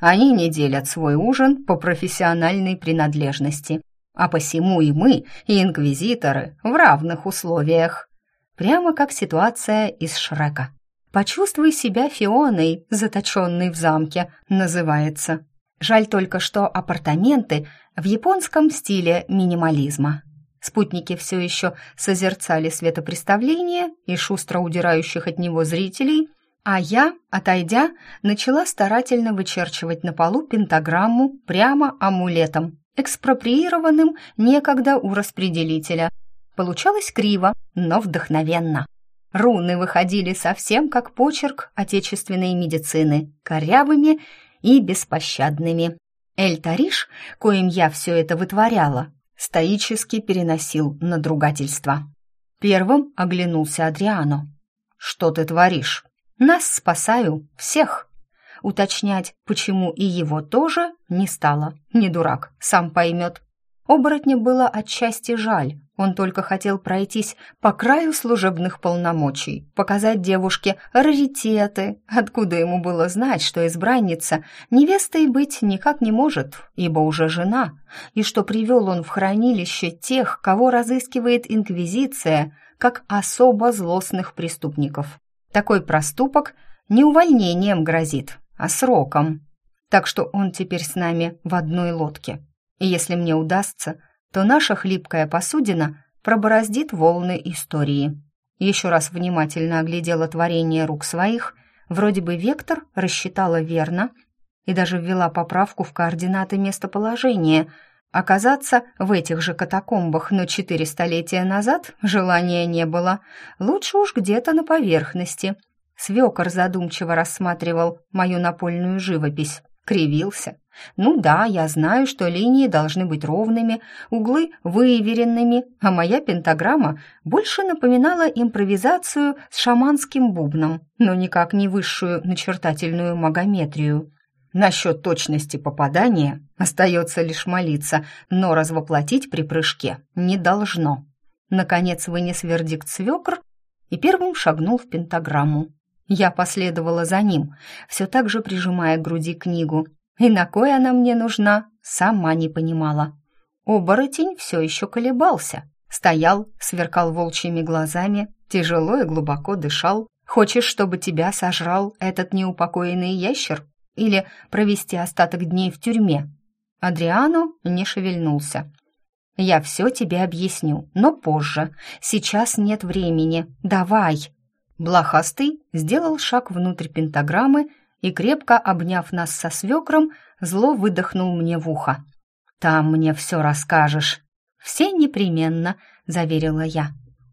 «Они не делят свой ужин по профессиональной принадлежности, а посему и мы, и инквизиторы, в равных условиях». Прямо как ситуация из Шрека. «Почувствуй себя Фионой, заточенной в замке», называется. Жаль только, что апартаменты в японском стиле минимализма. Спутники все еще созерцали светопреставление и шустро удирающих от него зрителей, а я, отойдя, начала старательно вычерчивать на полу пентаграмму прямо амулетом, экспроприированным некогда у распределителя – Получалось криво, но вдохновенно. Руны выходили совсем как почерк отечественной медицины, корявыми и беспощадными. Эль-Тариш, коим я все это вытворяла, стоически переносил надругательство. Первым оглянулся Адриано. «Что ты творишь?» «Нас спасаю, всех!» Уточнять, почему и его тоже, не стало. Не дурак, сам поймет. Оборотня было отчасти жаль. Он только хотел пройтись по краю служебных полномочий, показать девушке раритеты, откуда ему было знать, что избранница невестой быть никак не может, ибо уже жена, и что привел он в хранилище тех, кого разыскивает Инквизиция, как особо злостных преступников. Такой проступок не увольнением грозит, а сроком. Так что он теперь с нами в одной лодке. И если мне удастся, то наша хлипкая посудина пробороздит волны истории. Еще раз внимательно оглядела творение рук своих, вроде бы вектор рассчитала верно и даже ввела поправку в координаты местоположения. Оказаться в этих же катакомбах, но четыре столетия назад желания не было. Лучше уж где-то на поверхности. Свекор задумчиво рассматривал мою напольную живопись кривился. «Ну да, я знаю, что линии должны быть ровными, углы выверенными, а моя пентаграмма больше напоминала импровизацию с шаманским бубном, но никак не высшую начертательную магометрию. Насчет точности попадания остается лишь молиться, но развоплотить при прыжке не должно». Наконец вынес вердикт свекр и первым шагнул в пентаграмму. Я последовала за ним, все так же прижимая к груди книгу. И на кой она мне нужна, сама не понимала. Оборотень все еще колебался. Стоял, сверкал волчьими глазами, тяжело и глубоко дышал. «Хочешь, чтобы тебя сожрал этот неупокоенный ящер? Или провести остаток дней в тюрьме?» Адриано не шевельнулся. «Я все тебе объясню, но позже. Сейчас нет времени. Давай!» Блохастый сделал шаг внутрь пентаграммы и, крепко обняв нас со свекром, зло выдохнул мне в ухо. «Там мне все расскажешь». «Все непременно», — заверила я.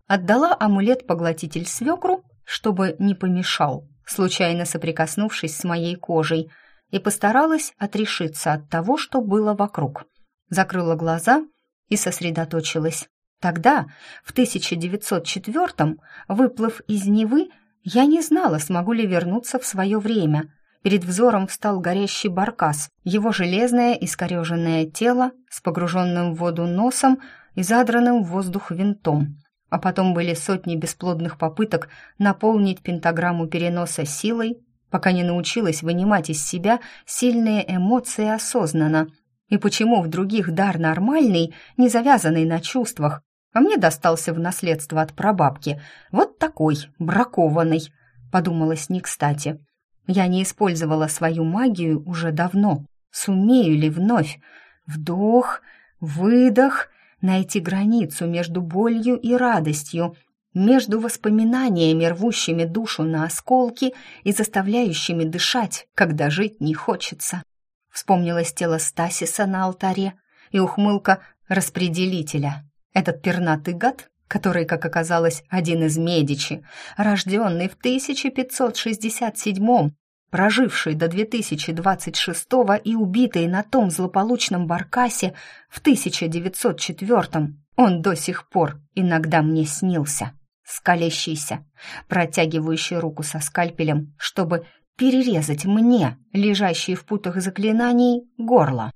Отдала амулет-поглотитель свекру, чтобы не помешал. случайно соприкоснувшись с моей кожей, и постаралась отрешиться от того, что было вокруг. Закрыла глаза и сосредоточилась. Тогда, в 1904-м, выплыв из Невы, я не знала, смогу ли вернуться в свое время. Перед взором встал горящий баркас, его железное искореженное тело с погруженным в воду носом и задранным в воздух винтом. А потом были сотни бесплодных попыток наполнить пентаграмму переноса силой, пока не научилась вынимать из себя сильные эмоции осознанно. И почему в других дар нормальный, не завязанный на чувствах, а мне достался в наследство от прабабки. Вот такой, бракованный, подумалось не кстати. Я не использовала свою магию уже давно. Сумею ли вновь? Вдох, выдох, найти границу между болью и радостью, между воспоминаниями, рвущими душу на осколки и заставляющими дышать, когда жить не хочется. Вспомнилось тело Стасиса на алтаре и ухмылка распределителя. Этот пернатый гад, который, как оказалось, один из Медичи, рожденный в 1567-м, проживший до 2026-го и убитый на том злополучном Баркасе в 1904-м, он до сих пор иногда мне снился, скалящийся, протягивающий руку со скальпелем, чтобы перерезать мне, лежащие в путах заклинаний, горло.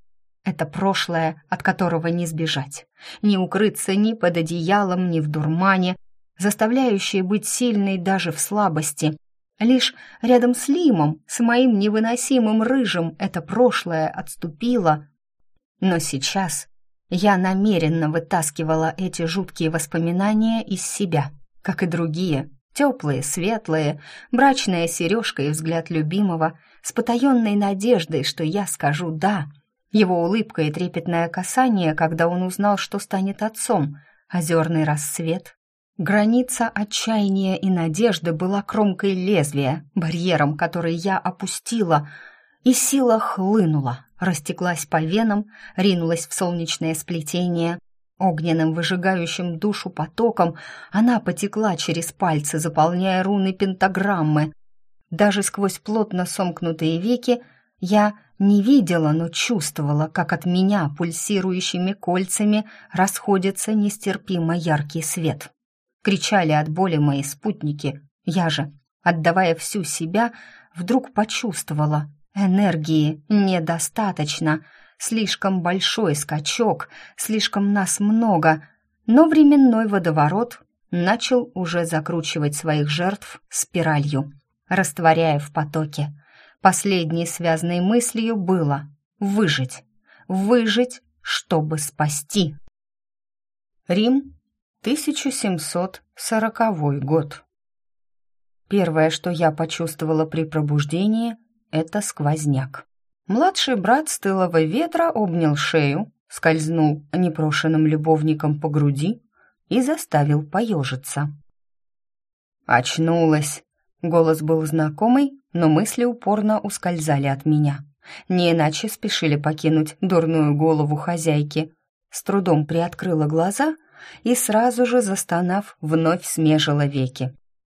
Это прошлое, от которого не сбежать, не укрыться ни под одеялом, ни в дурмане, заставляющее быть сильной даже в слабости. Лишь рядом с Лимом, с моим невыносимым рыжим, это прошлое отступило. Но сейчас я намеренно вытаскивала эти жуткие воспоминания из себя, как и другие, теплые, светлые, брачная сережка и взгляд любимого, с потаенной надеждой, что я скажу «да», его улыбка и трепетное касание, когда он узнал, что станет отцом, озерный рассвет. Граница отчаяния и надежды была кромкой лезвия, барьером, который я опустила, и сила хлынула, растеклась по венам, ринулась в солнечное сплетение. Огненным, выжигающим душу потоком она потекла через пальцы, заполняя руны пентаграммы. Даже сквозь плотно сомкнутые веки я не видела, но чувствовала, как от меня пульсирующими кольцами расходится нестерпимо яркий свет. Кричали от боли мои спутники. Я же, отдавая всю себя, вдруг почувствовала, энергии недостаточно, слишком большой скачок, слишком нас много, но временной водоворот начал уже закручивать своих жертв спиралью, растворяя в потоке. Последней связанной мыслью было «выжить». Выжить, чтобы спасти. Рим, 1740 год. Первое, что я почувствовала при пробуждении, это сквозняк. Младший брат с тылого ветра обнял шею, скользнул непрошенным любовником по груди и заставил поежиться. «Очнулась!» Голос был знакомый, но мысли упорно ускользали от меня. Не иначе спешили покинуть дурную голову хозяйки. С трудом приоткрыла глаза и сразу же, застонав, вновь смежила веки.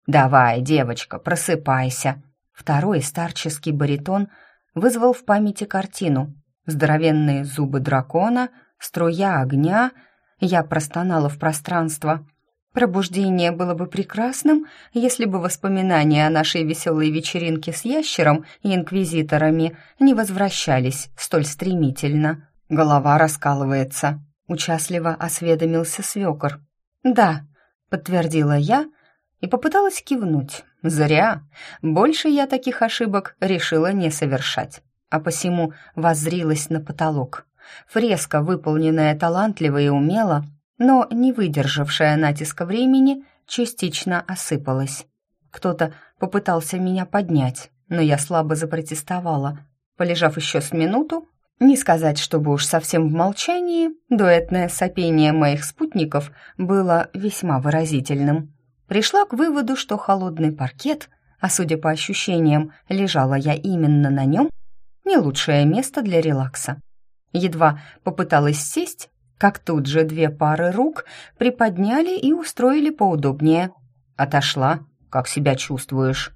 «Давай, девочка, просыпайся!» Второй старческий баритон вызвал в памяти картину. Здоровенные зубы дракона, струя огня. Я простонала в пространство — Пробуждение было бы прекрасным, если бы воспоминания о нашей веселой вечеринке с ящером и инквизиторами не возвращались столь стремительно. Голова раскалывается. Участливо осведомился свекор. «Да», — подтвердила я и попыталась кивнуть. «Зря. Больше я таких ошибок решила не совершать, а посему воззрилась на потолок. Фреска, выполненная талантливо и умело, но, не выдержавшая натиска времени, частично осыпалась. Кто-то попытался меня поднять, но я слабо запротестовала. Полежав еще с минуту, не сказать, чтобы уж совсем в молчании, дуэтное сопение моих спутников было весьма выразительным. Пришла к выводу, что холодный паркет, а судя по ощущениям, лежала я именно на нем, не лучшее место для релакса. Едва попыталась сесть, как тут же две пары рук приподняли и устроили поудобнее. Отошла, как себя чувствуешь.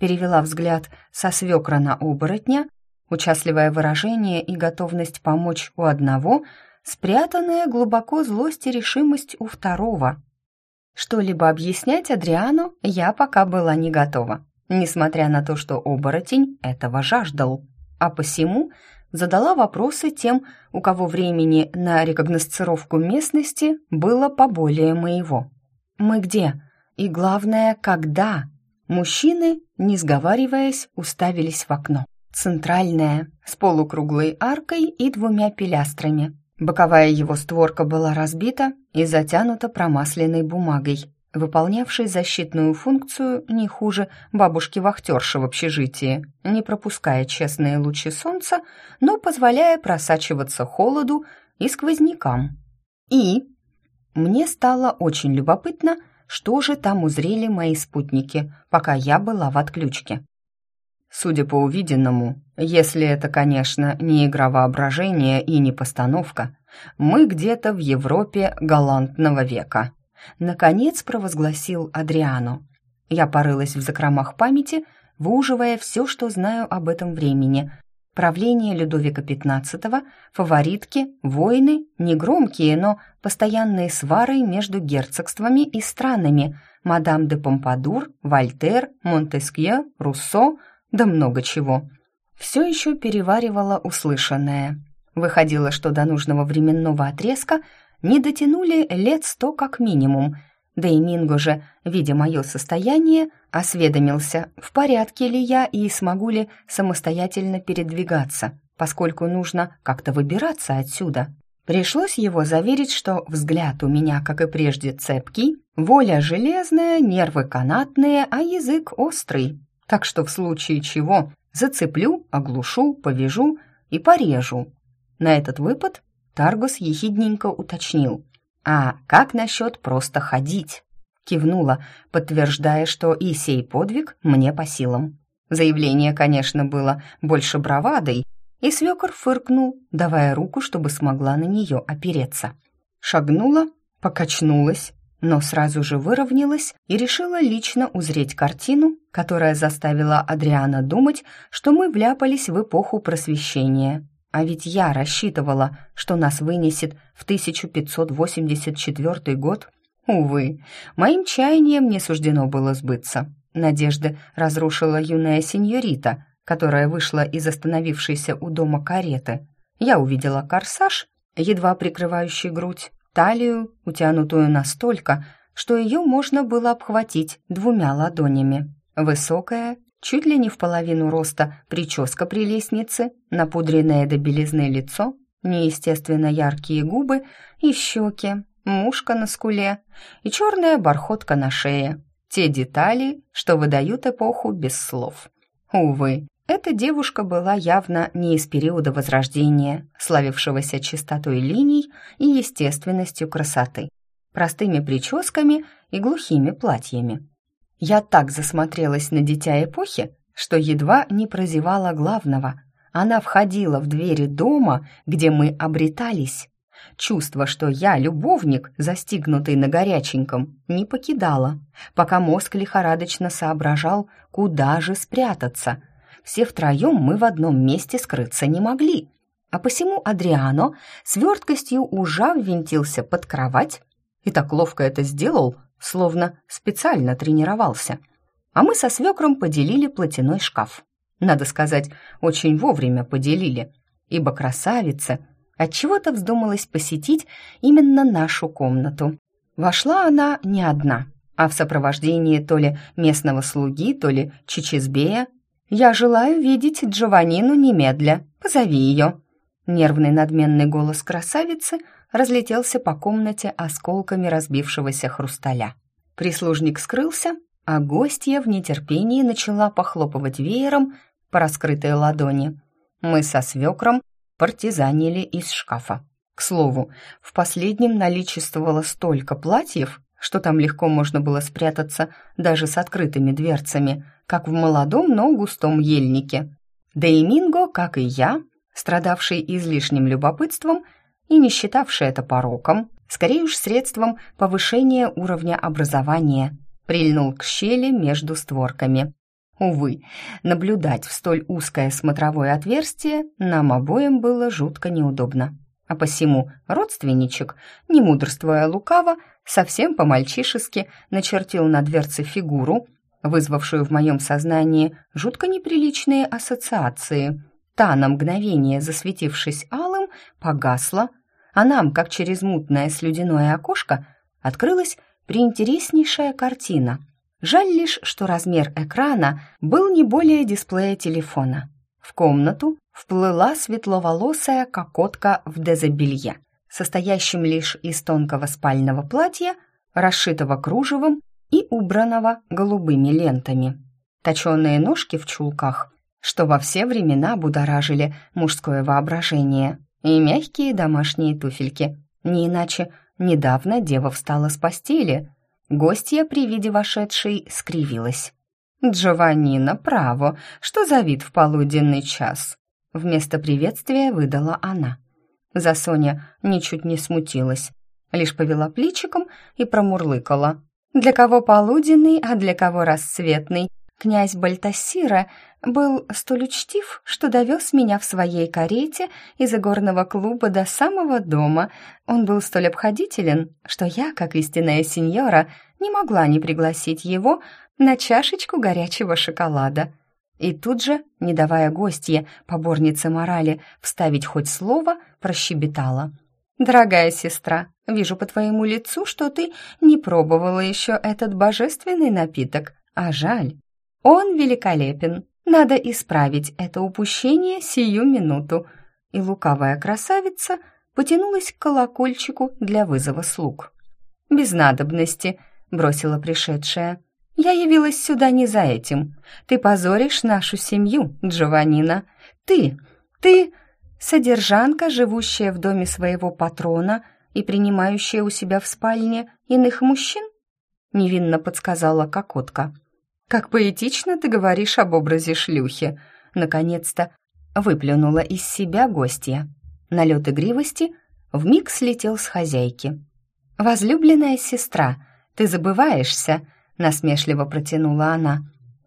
перевела взгляд со свекра на оборотня, участливое выражение и готовность помочь у одного, спрятанная глубоко злость и решимость у второго. Что-либо объяснять Адриану я пока была не готова, несмотря на то, что оборотень этого жаждал. А посему задала вопросы тем, у кого времени на рекогносцировку местности было поболее моего. «Мы где?» И главное, когда? Мужчины, не сговариваясь, уставились в окно. Центральное, с полукруглой аркой и двумя пилястрами. Боковая его створка была разбита и затянута промасленной бумагой, выполнявшей защитную функцию не хуже бабушки-вахтерши в общежитии, не пропуская честные лучи солнца, но позволяя просачиваться холоду и сквознякам. И мне стало очень любопытно, что же там узрели мои спутники, пока я была в отключке. Судя по увиденному, если это, конечно, не игра воображения и не постановка, мы где-то в Европе галантного века. Наконец провозгласил Адриану. Я порылась в закромах памяти, выуживая все, что знаю об этом времени. Правление Людовика XV, фаворитки, войны, негромкие, но постоянные свары между герцогствами и странами, мадам де Помпадур, Вольтер, Монтескье, Руссо — да много чего. Все еще переваривала услышанное. Выходило, что до нужного временного отрезка не дотянули лет сто как минимум. Да и Минго же, видя мое состояние, осведомился, в порядке ли я и смогу ли самостоятельно передвигаться, поскольку нужно как-то выбираться отсюда. Пришлось его заверить, что взгляд у меня, как и прежде, цепкий, воля железная, нервы канатные, а язык острый так что в случае чего зацеплю, оглушу, повяжу и порежу. На этот выпад Таргус ехидненько уточнил. «А как насчет просто ходить?» Кивнула, подтверждая, что и сей подвиг мне по силам. Заявление, конечно, было больше бравадой, и свекор фыркнул, давая руку, чтобы смогла на нее опереться. Шагнула, покачнулась, но сразу же выровнялась и решила лично узреть картину, которая заставила Адриана думать, что мы вляпались в эпоху просвещения. А ведь я рассчитывала, что нас вынесет в 1584 год. Увы, моим чаянием не суждено было сбыться. Надежды разрушила юная сеньорита, которая вышла из остановившейся у дома кареты. Я увидела корсаж, едва прикрывающий грудь, талию, утянутую настолько, что ее можно было обхватить двумя ладонями. Высокая, чуть ли не в половину роста, прическа при лестнице, напудренное до белизны лицо, неестественно яркие губы и щеки, мушка на скуле и черная бархотка на шее. Те детали, что выдают эпоху без слов. Увы, эта девушка была явно не из периода Возрождения, славившегося чистотой линий и естественностью красоты, простыми прическами и глухими платьями. Я так засмотрелась на дитя эпохи, что едва не прозевала главного. Она входила в двери дома, где мы обретались. Чувство, что я любовник, застигнутый на горяченьком, не покидало, пока мозг лихорадочно соображал, куда же спрятаться — все втроем мы в одном месте скрыться не могли. А посему Адриано с верткостью ужа ввинтился под кровать и так ловко это сделал, словно специально тренировался. А мы со свекром поделили платяной шкаф. Надо сказать, очень вовремя поделили, ибо красавица отчего-то вздумалась посетить именно нашу комнату. Вошла она не одна, а в сопровождении то ли местного слуги, то ли чичизбея, «Я желаю видеть Джованнину немедля. Позови ее». Нервный надменный голос красавицы разлетелся по комнате осколками разбившегося хрусталя. Прислужник скрылся, а гостья в нетерпении начала похлопывать веером по раскрытой ладони. Мы со свекром партизанили из шкафа. К слову, в последнем наличествовало столько платьев, что там легко можно было спрятаться даже с открытыми дверцами, как в молодом, но густом ельнике. Да и Минго, как и я, страдавший излишним любопытством и не считавший это пороком, скорее уж средством повышения уровня образования, прильнул к щели между створками. Увы, наблюдать в столь узкое смотровое отверстие нам обоим было жутко неудобно. А посему родственничек, не мудрствуя лукаво, совсем по-мальчишески начертил на дверце фигуру, вызвавшую в моем сознании жутко неприличные ассоциации. Та, на мгновение засветившись алым, погасла, а нам, как через мутное слюдяное окошко, открылась приинтереснейшая картина. Жаль лишь, что размер экрана был не более дисплея телефона. В комнату вплыла светловолосая кокотка в дезобелье, состоящем лишь из тонкого спального платья, расшитого кружевом и убранного голубыми лентами. Точеные ножки в чулках, что во все времена будоражили мужское воображение, и мягкие домашние туфельки. Не иначе недавно дева встала с постели. Гостья при виде вошедшей скривилась. «Джованнина, право, что за вид в полуденный час?» Вместо приветствия выдала она. За Соня ничуть не смутилась, лишь повела плечиком и промурлыкала. «Для кого полуденный, а для кого рассветный? Князь Бальтасира был столь учтив, что довез меня в своей карете из игорного клуба до самого дома. Он был столь обходителен, что я, как истинная сеньора, не могла не пригласить его на чашечку горячего шоколада. И тут же, не давая гостье, поборнице морали, вставить хоть слово, прощебетала. «Дорогая сестра, вижу по твоему лицу, что ты не пробовала еще этот божественный напиток, а жаль. Он великолепен, надо исправить это упущение сию минуту». И лукавая красавица потянулась к колокольчику для вызова слуг. «Без надобности», — бросила пришедшая. «Я явилась сюда не за этим. Ты позоришь нашу семью, Джованнина. Ты, ты...» Содержанка, живущая в доме своего патрона и принимающая у себя в спальне иных мужчин? Невинно подсказала Кокотка. «Как поэтично ты говоришь об образе шлюхи!» Наконец-то выплюнула из себя гостья. Налет игривости вмиг слетел с хозяйки. «Возлюбленная сестра, ты забываешься!» насмешливо протянула она.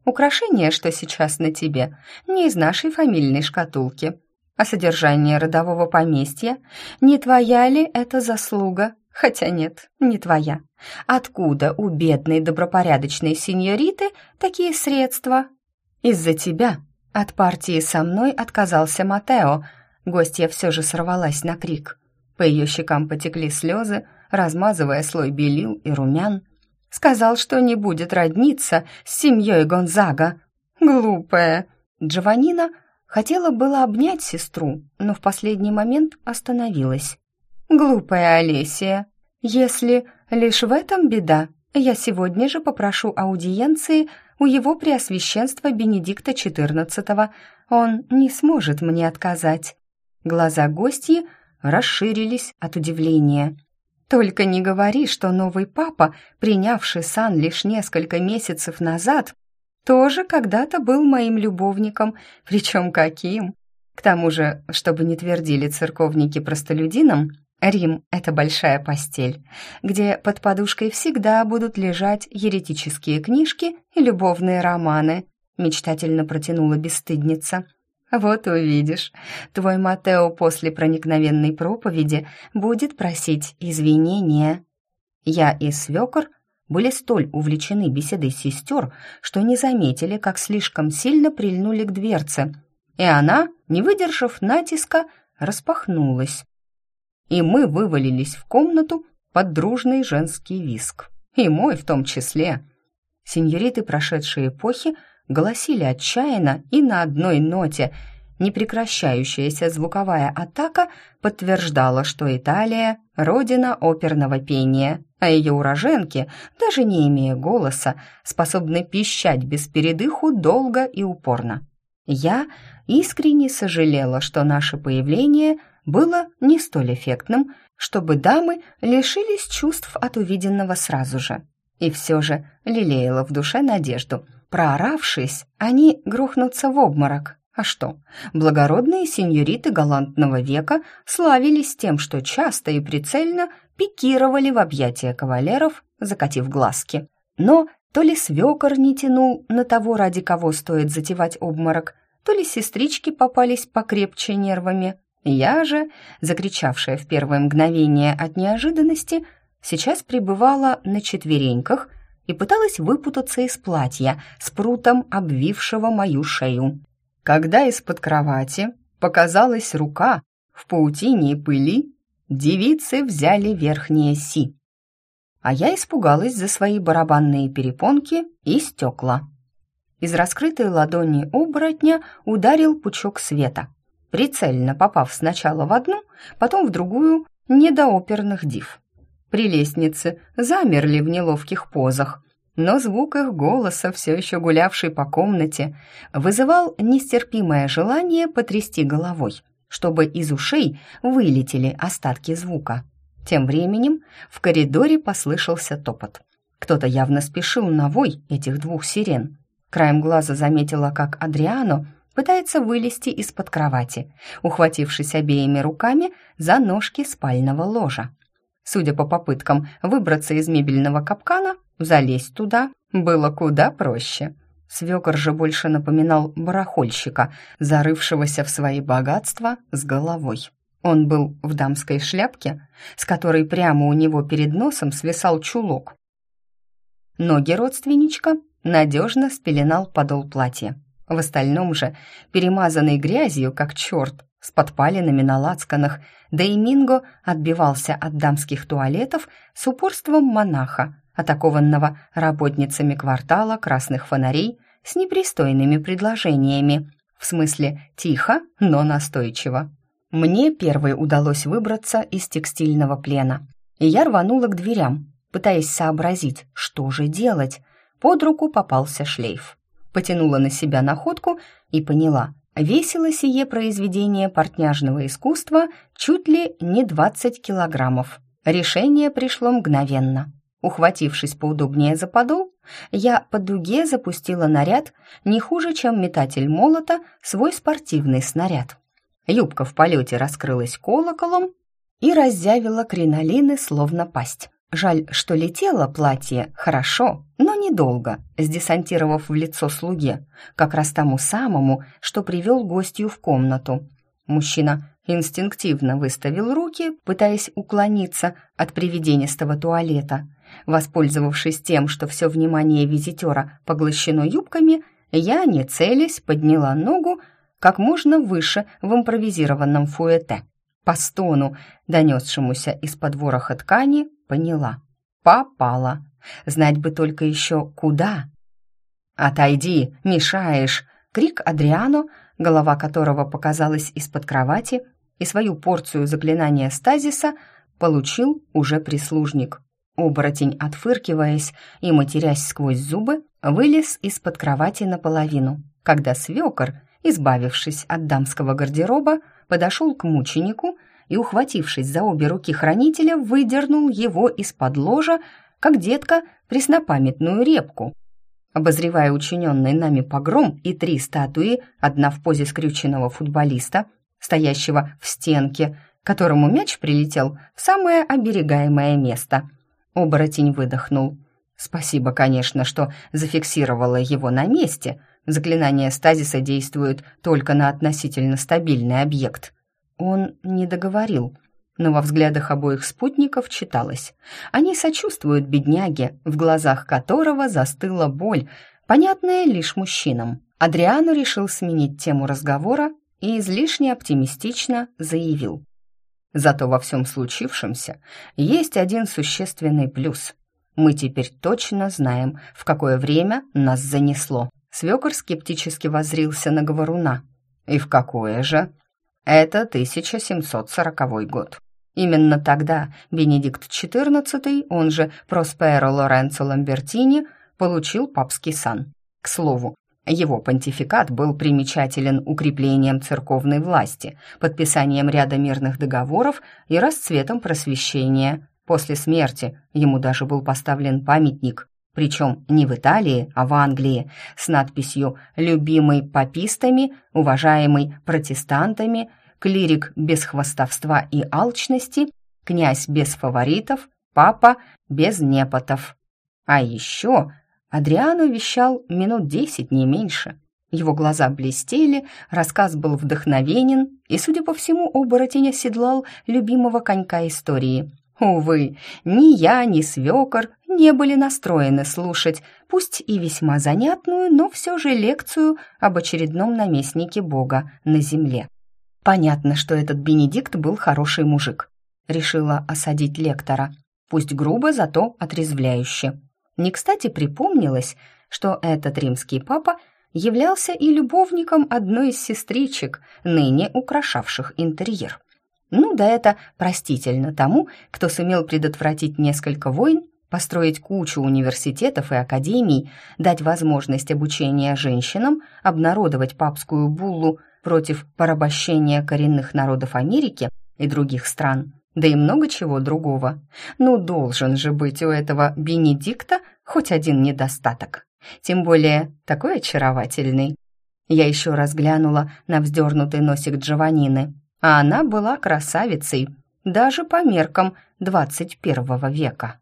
«Украшение, что сейчас на тебе, не из нашей фамильной шкатулки. А содержание родового поместья, не твоя ли это заслуга? Хотя нет, не твоя. Откуда у бедной добропорядочной сеньориты такие средства? Из-за тебя. От партии со мной отказался Матео. Гостья все же сорвалась на крик. По ее щекам потекли слезы, размазывая слой белил и румян. Сказал, что не будет родниться с семьей Гонзага. Глупая. Джованнина хотела было обнять сестру, но в последний момент остановилась. «Глупая Олесия, если лишь в этом беда, я сегодня же попрошу аудиенции у его преосвященства Бенедикта XIV. Он не сможет мне отказать». Глаза гостьи расширились от удивления. «Только не говори, что новый папа, принявший сан лишь несколько месяцев назад, тоже когда-то был моим любовником, причем каким. К тому же, чтобы не твердили церковники простолюдинам, Рим — это большая постель, где под подушкой всегда будут лежать еретические книжки и любовные романы, мечтательно протянула бесстыдница. Вот увидишь, твой Матео после проникновенной проповеди будет просить извинения. Я и свекор были столь увлечены беседой сестер, что не заметили, как слишком сильно прильнули к дверце, и она, не выдержав натиска, распахнулась и мы вывалились в комнату под дружный женский виск. И мой в том числе. Сеньориты прошедшей эпохи голосили отчаянно и на одной ноте. Непрекращающаяся звуковая атака подтверждала, что Италия — родина оперного пения, а ее уроженки, даже не имея голоса, способны пищать без передыху долго и упорно. Я искренне сожалела, что наше появление — было не столь эффектным, чтобы дамы лишились чувств от увиденного сразу же. И все же лелеяла в душе надежду. Прооравшись, они грохнутся в обморок. А что? Благородные сеньориты галантного века славились тем, что часто и прицельно пикировали в объятия кавалеров, закатив глазки. Но То ли свекор не тянул на того, ради кого стоит затевать обморок, то ли сестрички попались покрепче нервами. Я же, закричавшая в первое мгновение от неожиданности, сейчас пребывала на четвереньках и пыталась выпутаться из платья с прутом, обвившего мою шею. Когда из-под кровати показалась рука в паутине и пыли, девицы взяли верхние си. А я испугалась за свои барабанные перепонки и стекла. Из раскрытой ладони оборотня ударил пучок света, прицельно попав сначала в одну, потом в другую недооперных див. При лестнице замерли в неловких позах, но звук их голоса, все еще гулявший по комнате, вызывал нестерпимое желание потрясти головой, чтобы из ушей вылетели остатки звука. Тем временем в коридоре послышался топот. Кто-то явно спешил на вой этих двух сирен. Краем глаза заметила, как Адриано пытается вылезти из-под кровати, ухватившись обеими руками за ножки спального ложа. Судя по попыткам выбраться из мебельного капкана, залезть туда было куда проще. Свекор же больше напоминал барахольщика, зарывшегося в свои богатства с головой. Он был в дамской шляпке, с которой прямо у него перед носом свисал чулок. Ноги родственничка надежно спеленал подол платья. В остальном же, перемазанный грязью, как черт, с подпалинами на лацканах, да и Минго отбивался от дамских туалетов с упорством монаха, атакованного работницами квартала красных фонарей с непристойными предложениями, в смысле тихо, но настойчиво. Мне первой удалось выбраться из текстильного плена, и я рванула к дверям, пытаясь сообразить, что же делать, под руку попался шлейф. Потянула на себя находку и поняла, весило сие произведение портняжного искусства чуть ли не 20 килограммов. Решение пришло мгновенно. Ухватившись поудобнее за подол, я по дуге запустила наряд не хуже, чем метатель молота свой спортивный снаряд. Юбка в полете раскрылась колоколом и разъявила кринолины, словно пасть. Жаль, что летело платье хорошо, но недолго, сдесантировав в лицо слуге, как раз тому самому, что привел гостью в комнату. Мужчина инстинктивно выставил руки, пытаясь уклониться от привиденистого туалета. Воспользовавшись тем, что все внимание визитера поглощено юбками, я, не целясь, подняла ногу как можно выше в импровизированном фуэте. По стону, донесшемуся из-под вороха ткани, поняла. Попала. Знать бы только еще куда. «Отойди, мешаешь!» Крик Адриано, голова которого показалась из-под кровати, и свою порцию заклинания стазиса получил уже прислужник. Оборотень, отфыркиваясь и матерясь сквозь зубы, вылез из-под кровати наполовину, когда свекор, избавившись от дамского гардероба, подошел к мученику и, ухватившись за обе руки хранителя, выдернул его из-под ложа, как детка преснопамятную репку. Обозревая учиненный нами погром и три статуи, одна в позе скрюченного футболиста, стоящего в стенке, которому мяч прилетел в самое оберегаемое место. Оборотень выдохнул. Спасибо, конечно, что зафиксировала его на месте. Заклинание стазиса действует только на относительно стабильный объект. Он не договорил, но во взглядах обоих спутников читалось. Они сочувствуют бедняге, в глазах которого застыла боль, понятная лишь мужчинам. Адриану решил сменить тему разговора и излишне оптимистично заявил. Зато во всем случившемся есть один существенный плюс. Мы теперь точно знаем, в какое время нас занесло. Свекор скептически воззрился на говоруна. И в какое же? Это 1740 год. Именно тогда Бенедикт XIV, он же Просперо Лоренцо Ламбертини, получил папский сан. К слову, его понтификат был примечателен укреплением церковной власти, подписанием ряда мирных договоров и расцветом просвещения. После смерти ему даже был поставлен памятник причем не в Италии, а в Англии, с надписью «Любимый папистами, уважаемый протестантами, клирик без хвастовства и алчности, князь без фаворитов, папа без непотов». А еще Адриано вещал минут десять, не меньше. Его глаза блестели, рассказ был вдохновенен, и, судя по всему, оборотень оседлал любимого конька истории. Увы, ни я, ни свекор не были настроены слушать, пусть и весьма занятную, но все же лекцию об очередном наместнике Бога на земле. Понятно, что этот Бенедикт был хороший мужик. Решила осадить лектора. Пусть грубо, зато отрезвляюще. Не кстати припомнилось, что этот римский папа являлся и любовником одной из сестричек, ныне украшавших интерьер. Ну да это простительно тому, кто сумел предотвратить несколько войн, построить кучу университетов и академий, дать возможность обучения женщинам, обнародовать папскую буллу против порабощения коренных народов Америки и других стран, да и много чего другого. Ну, должен же быть у этого Бенедикта хоть один недостаток. Тем более такой очаровательный. Я еще раз глянула на вздернутый носик Джованнины, а она была красавицей, даже по меркам двадцать первого века.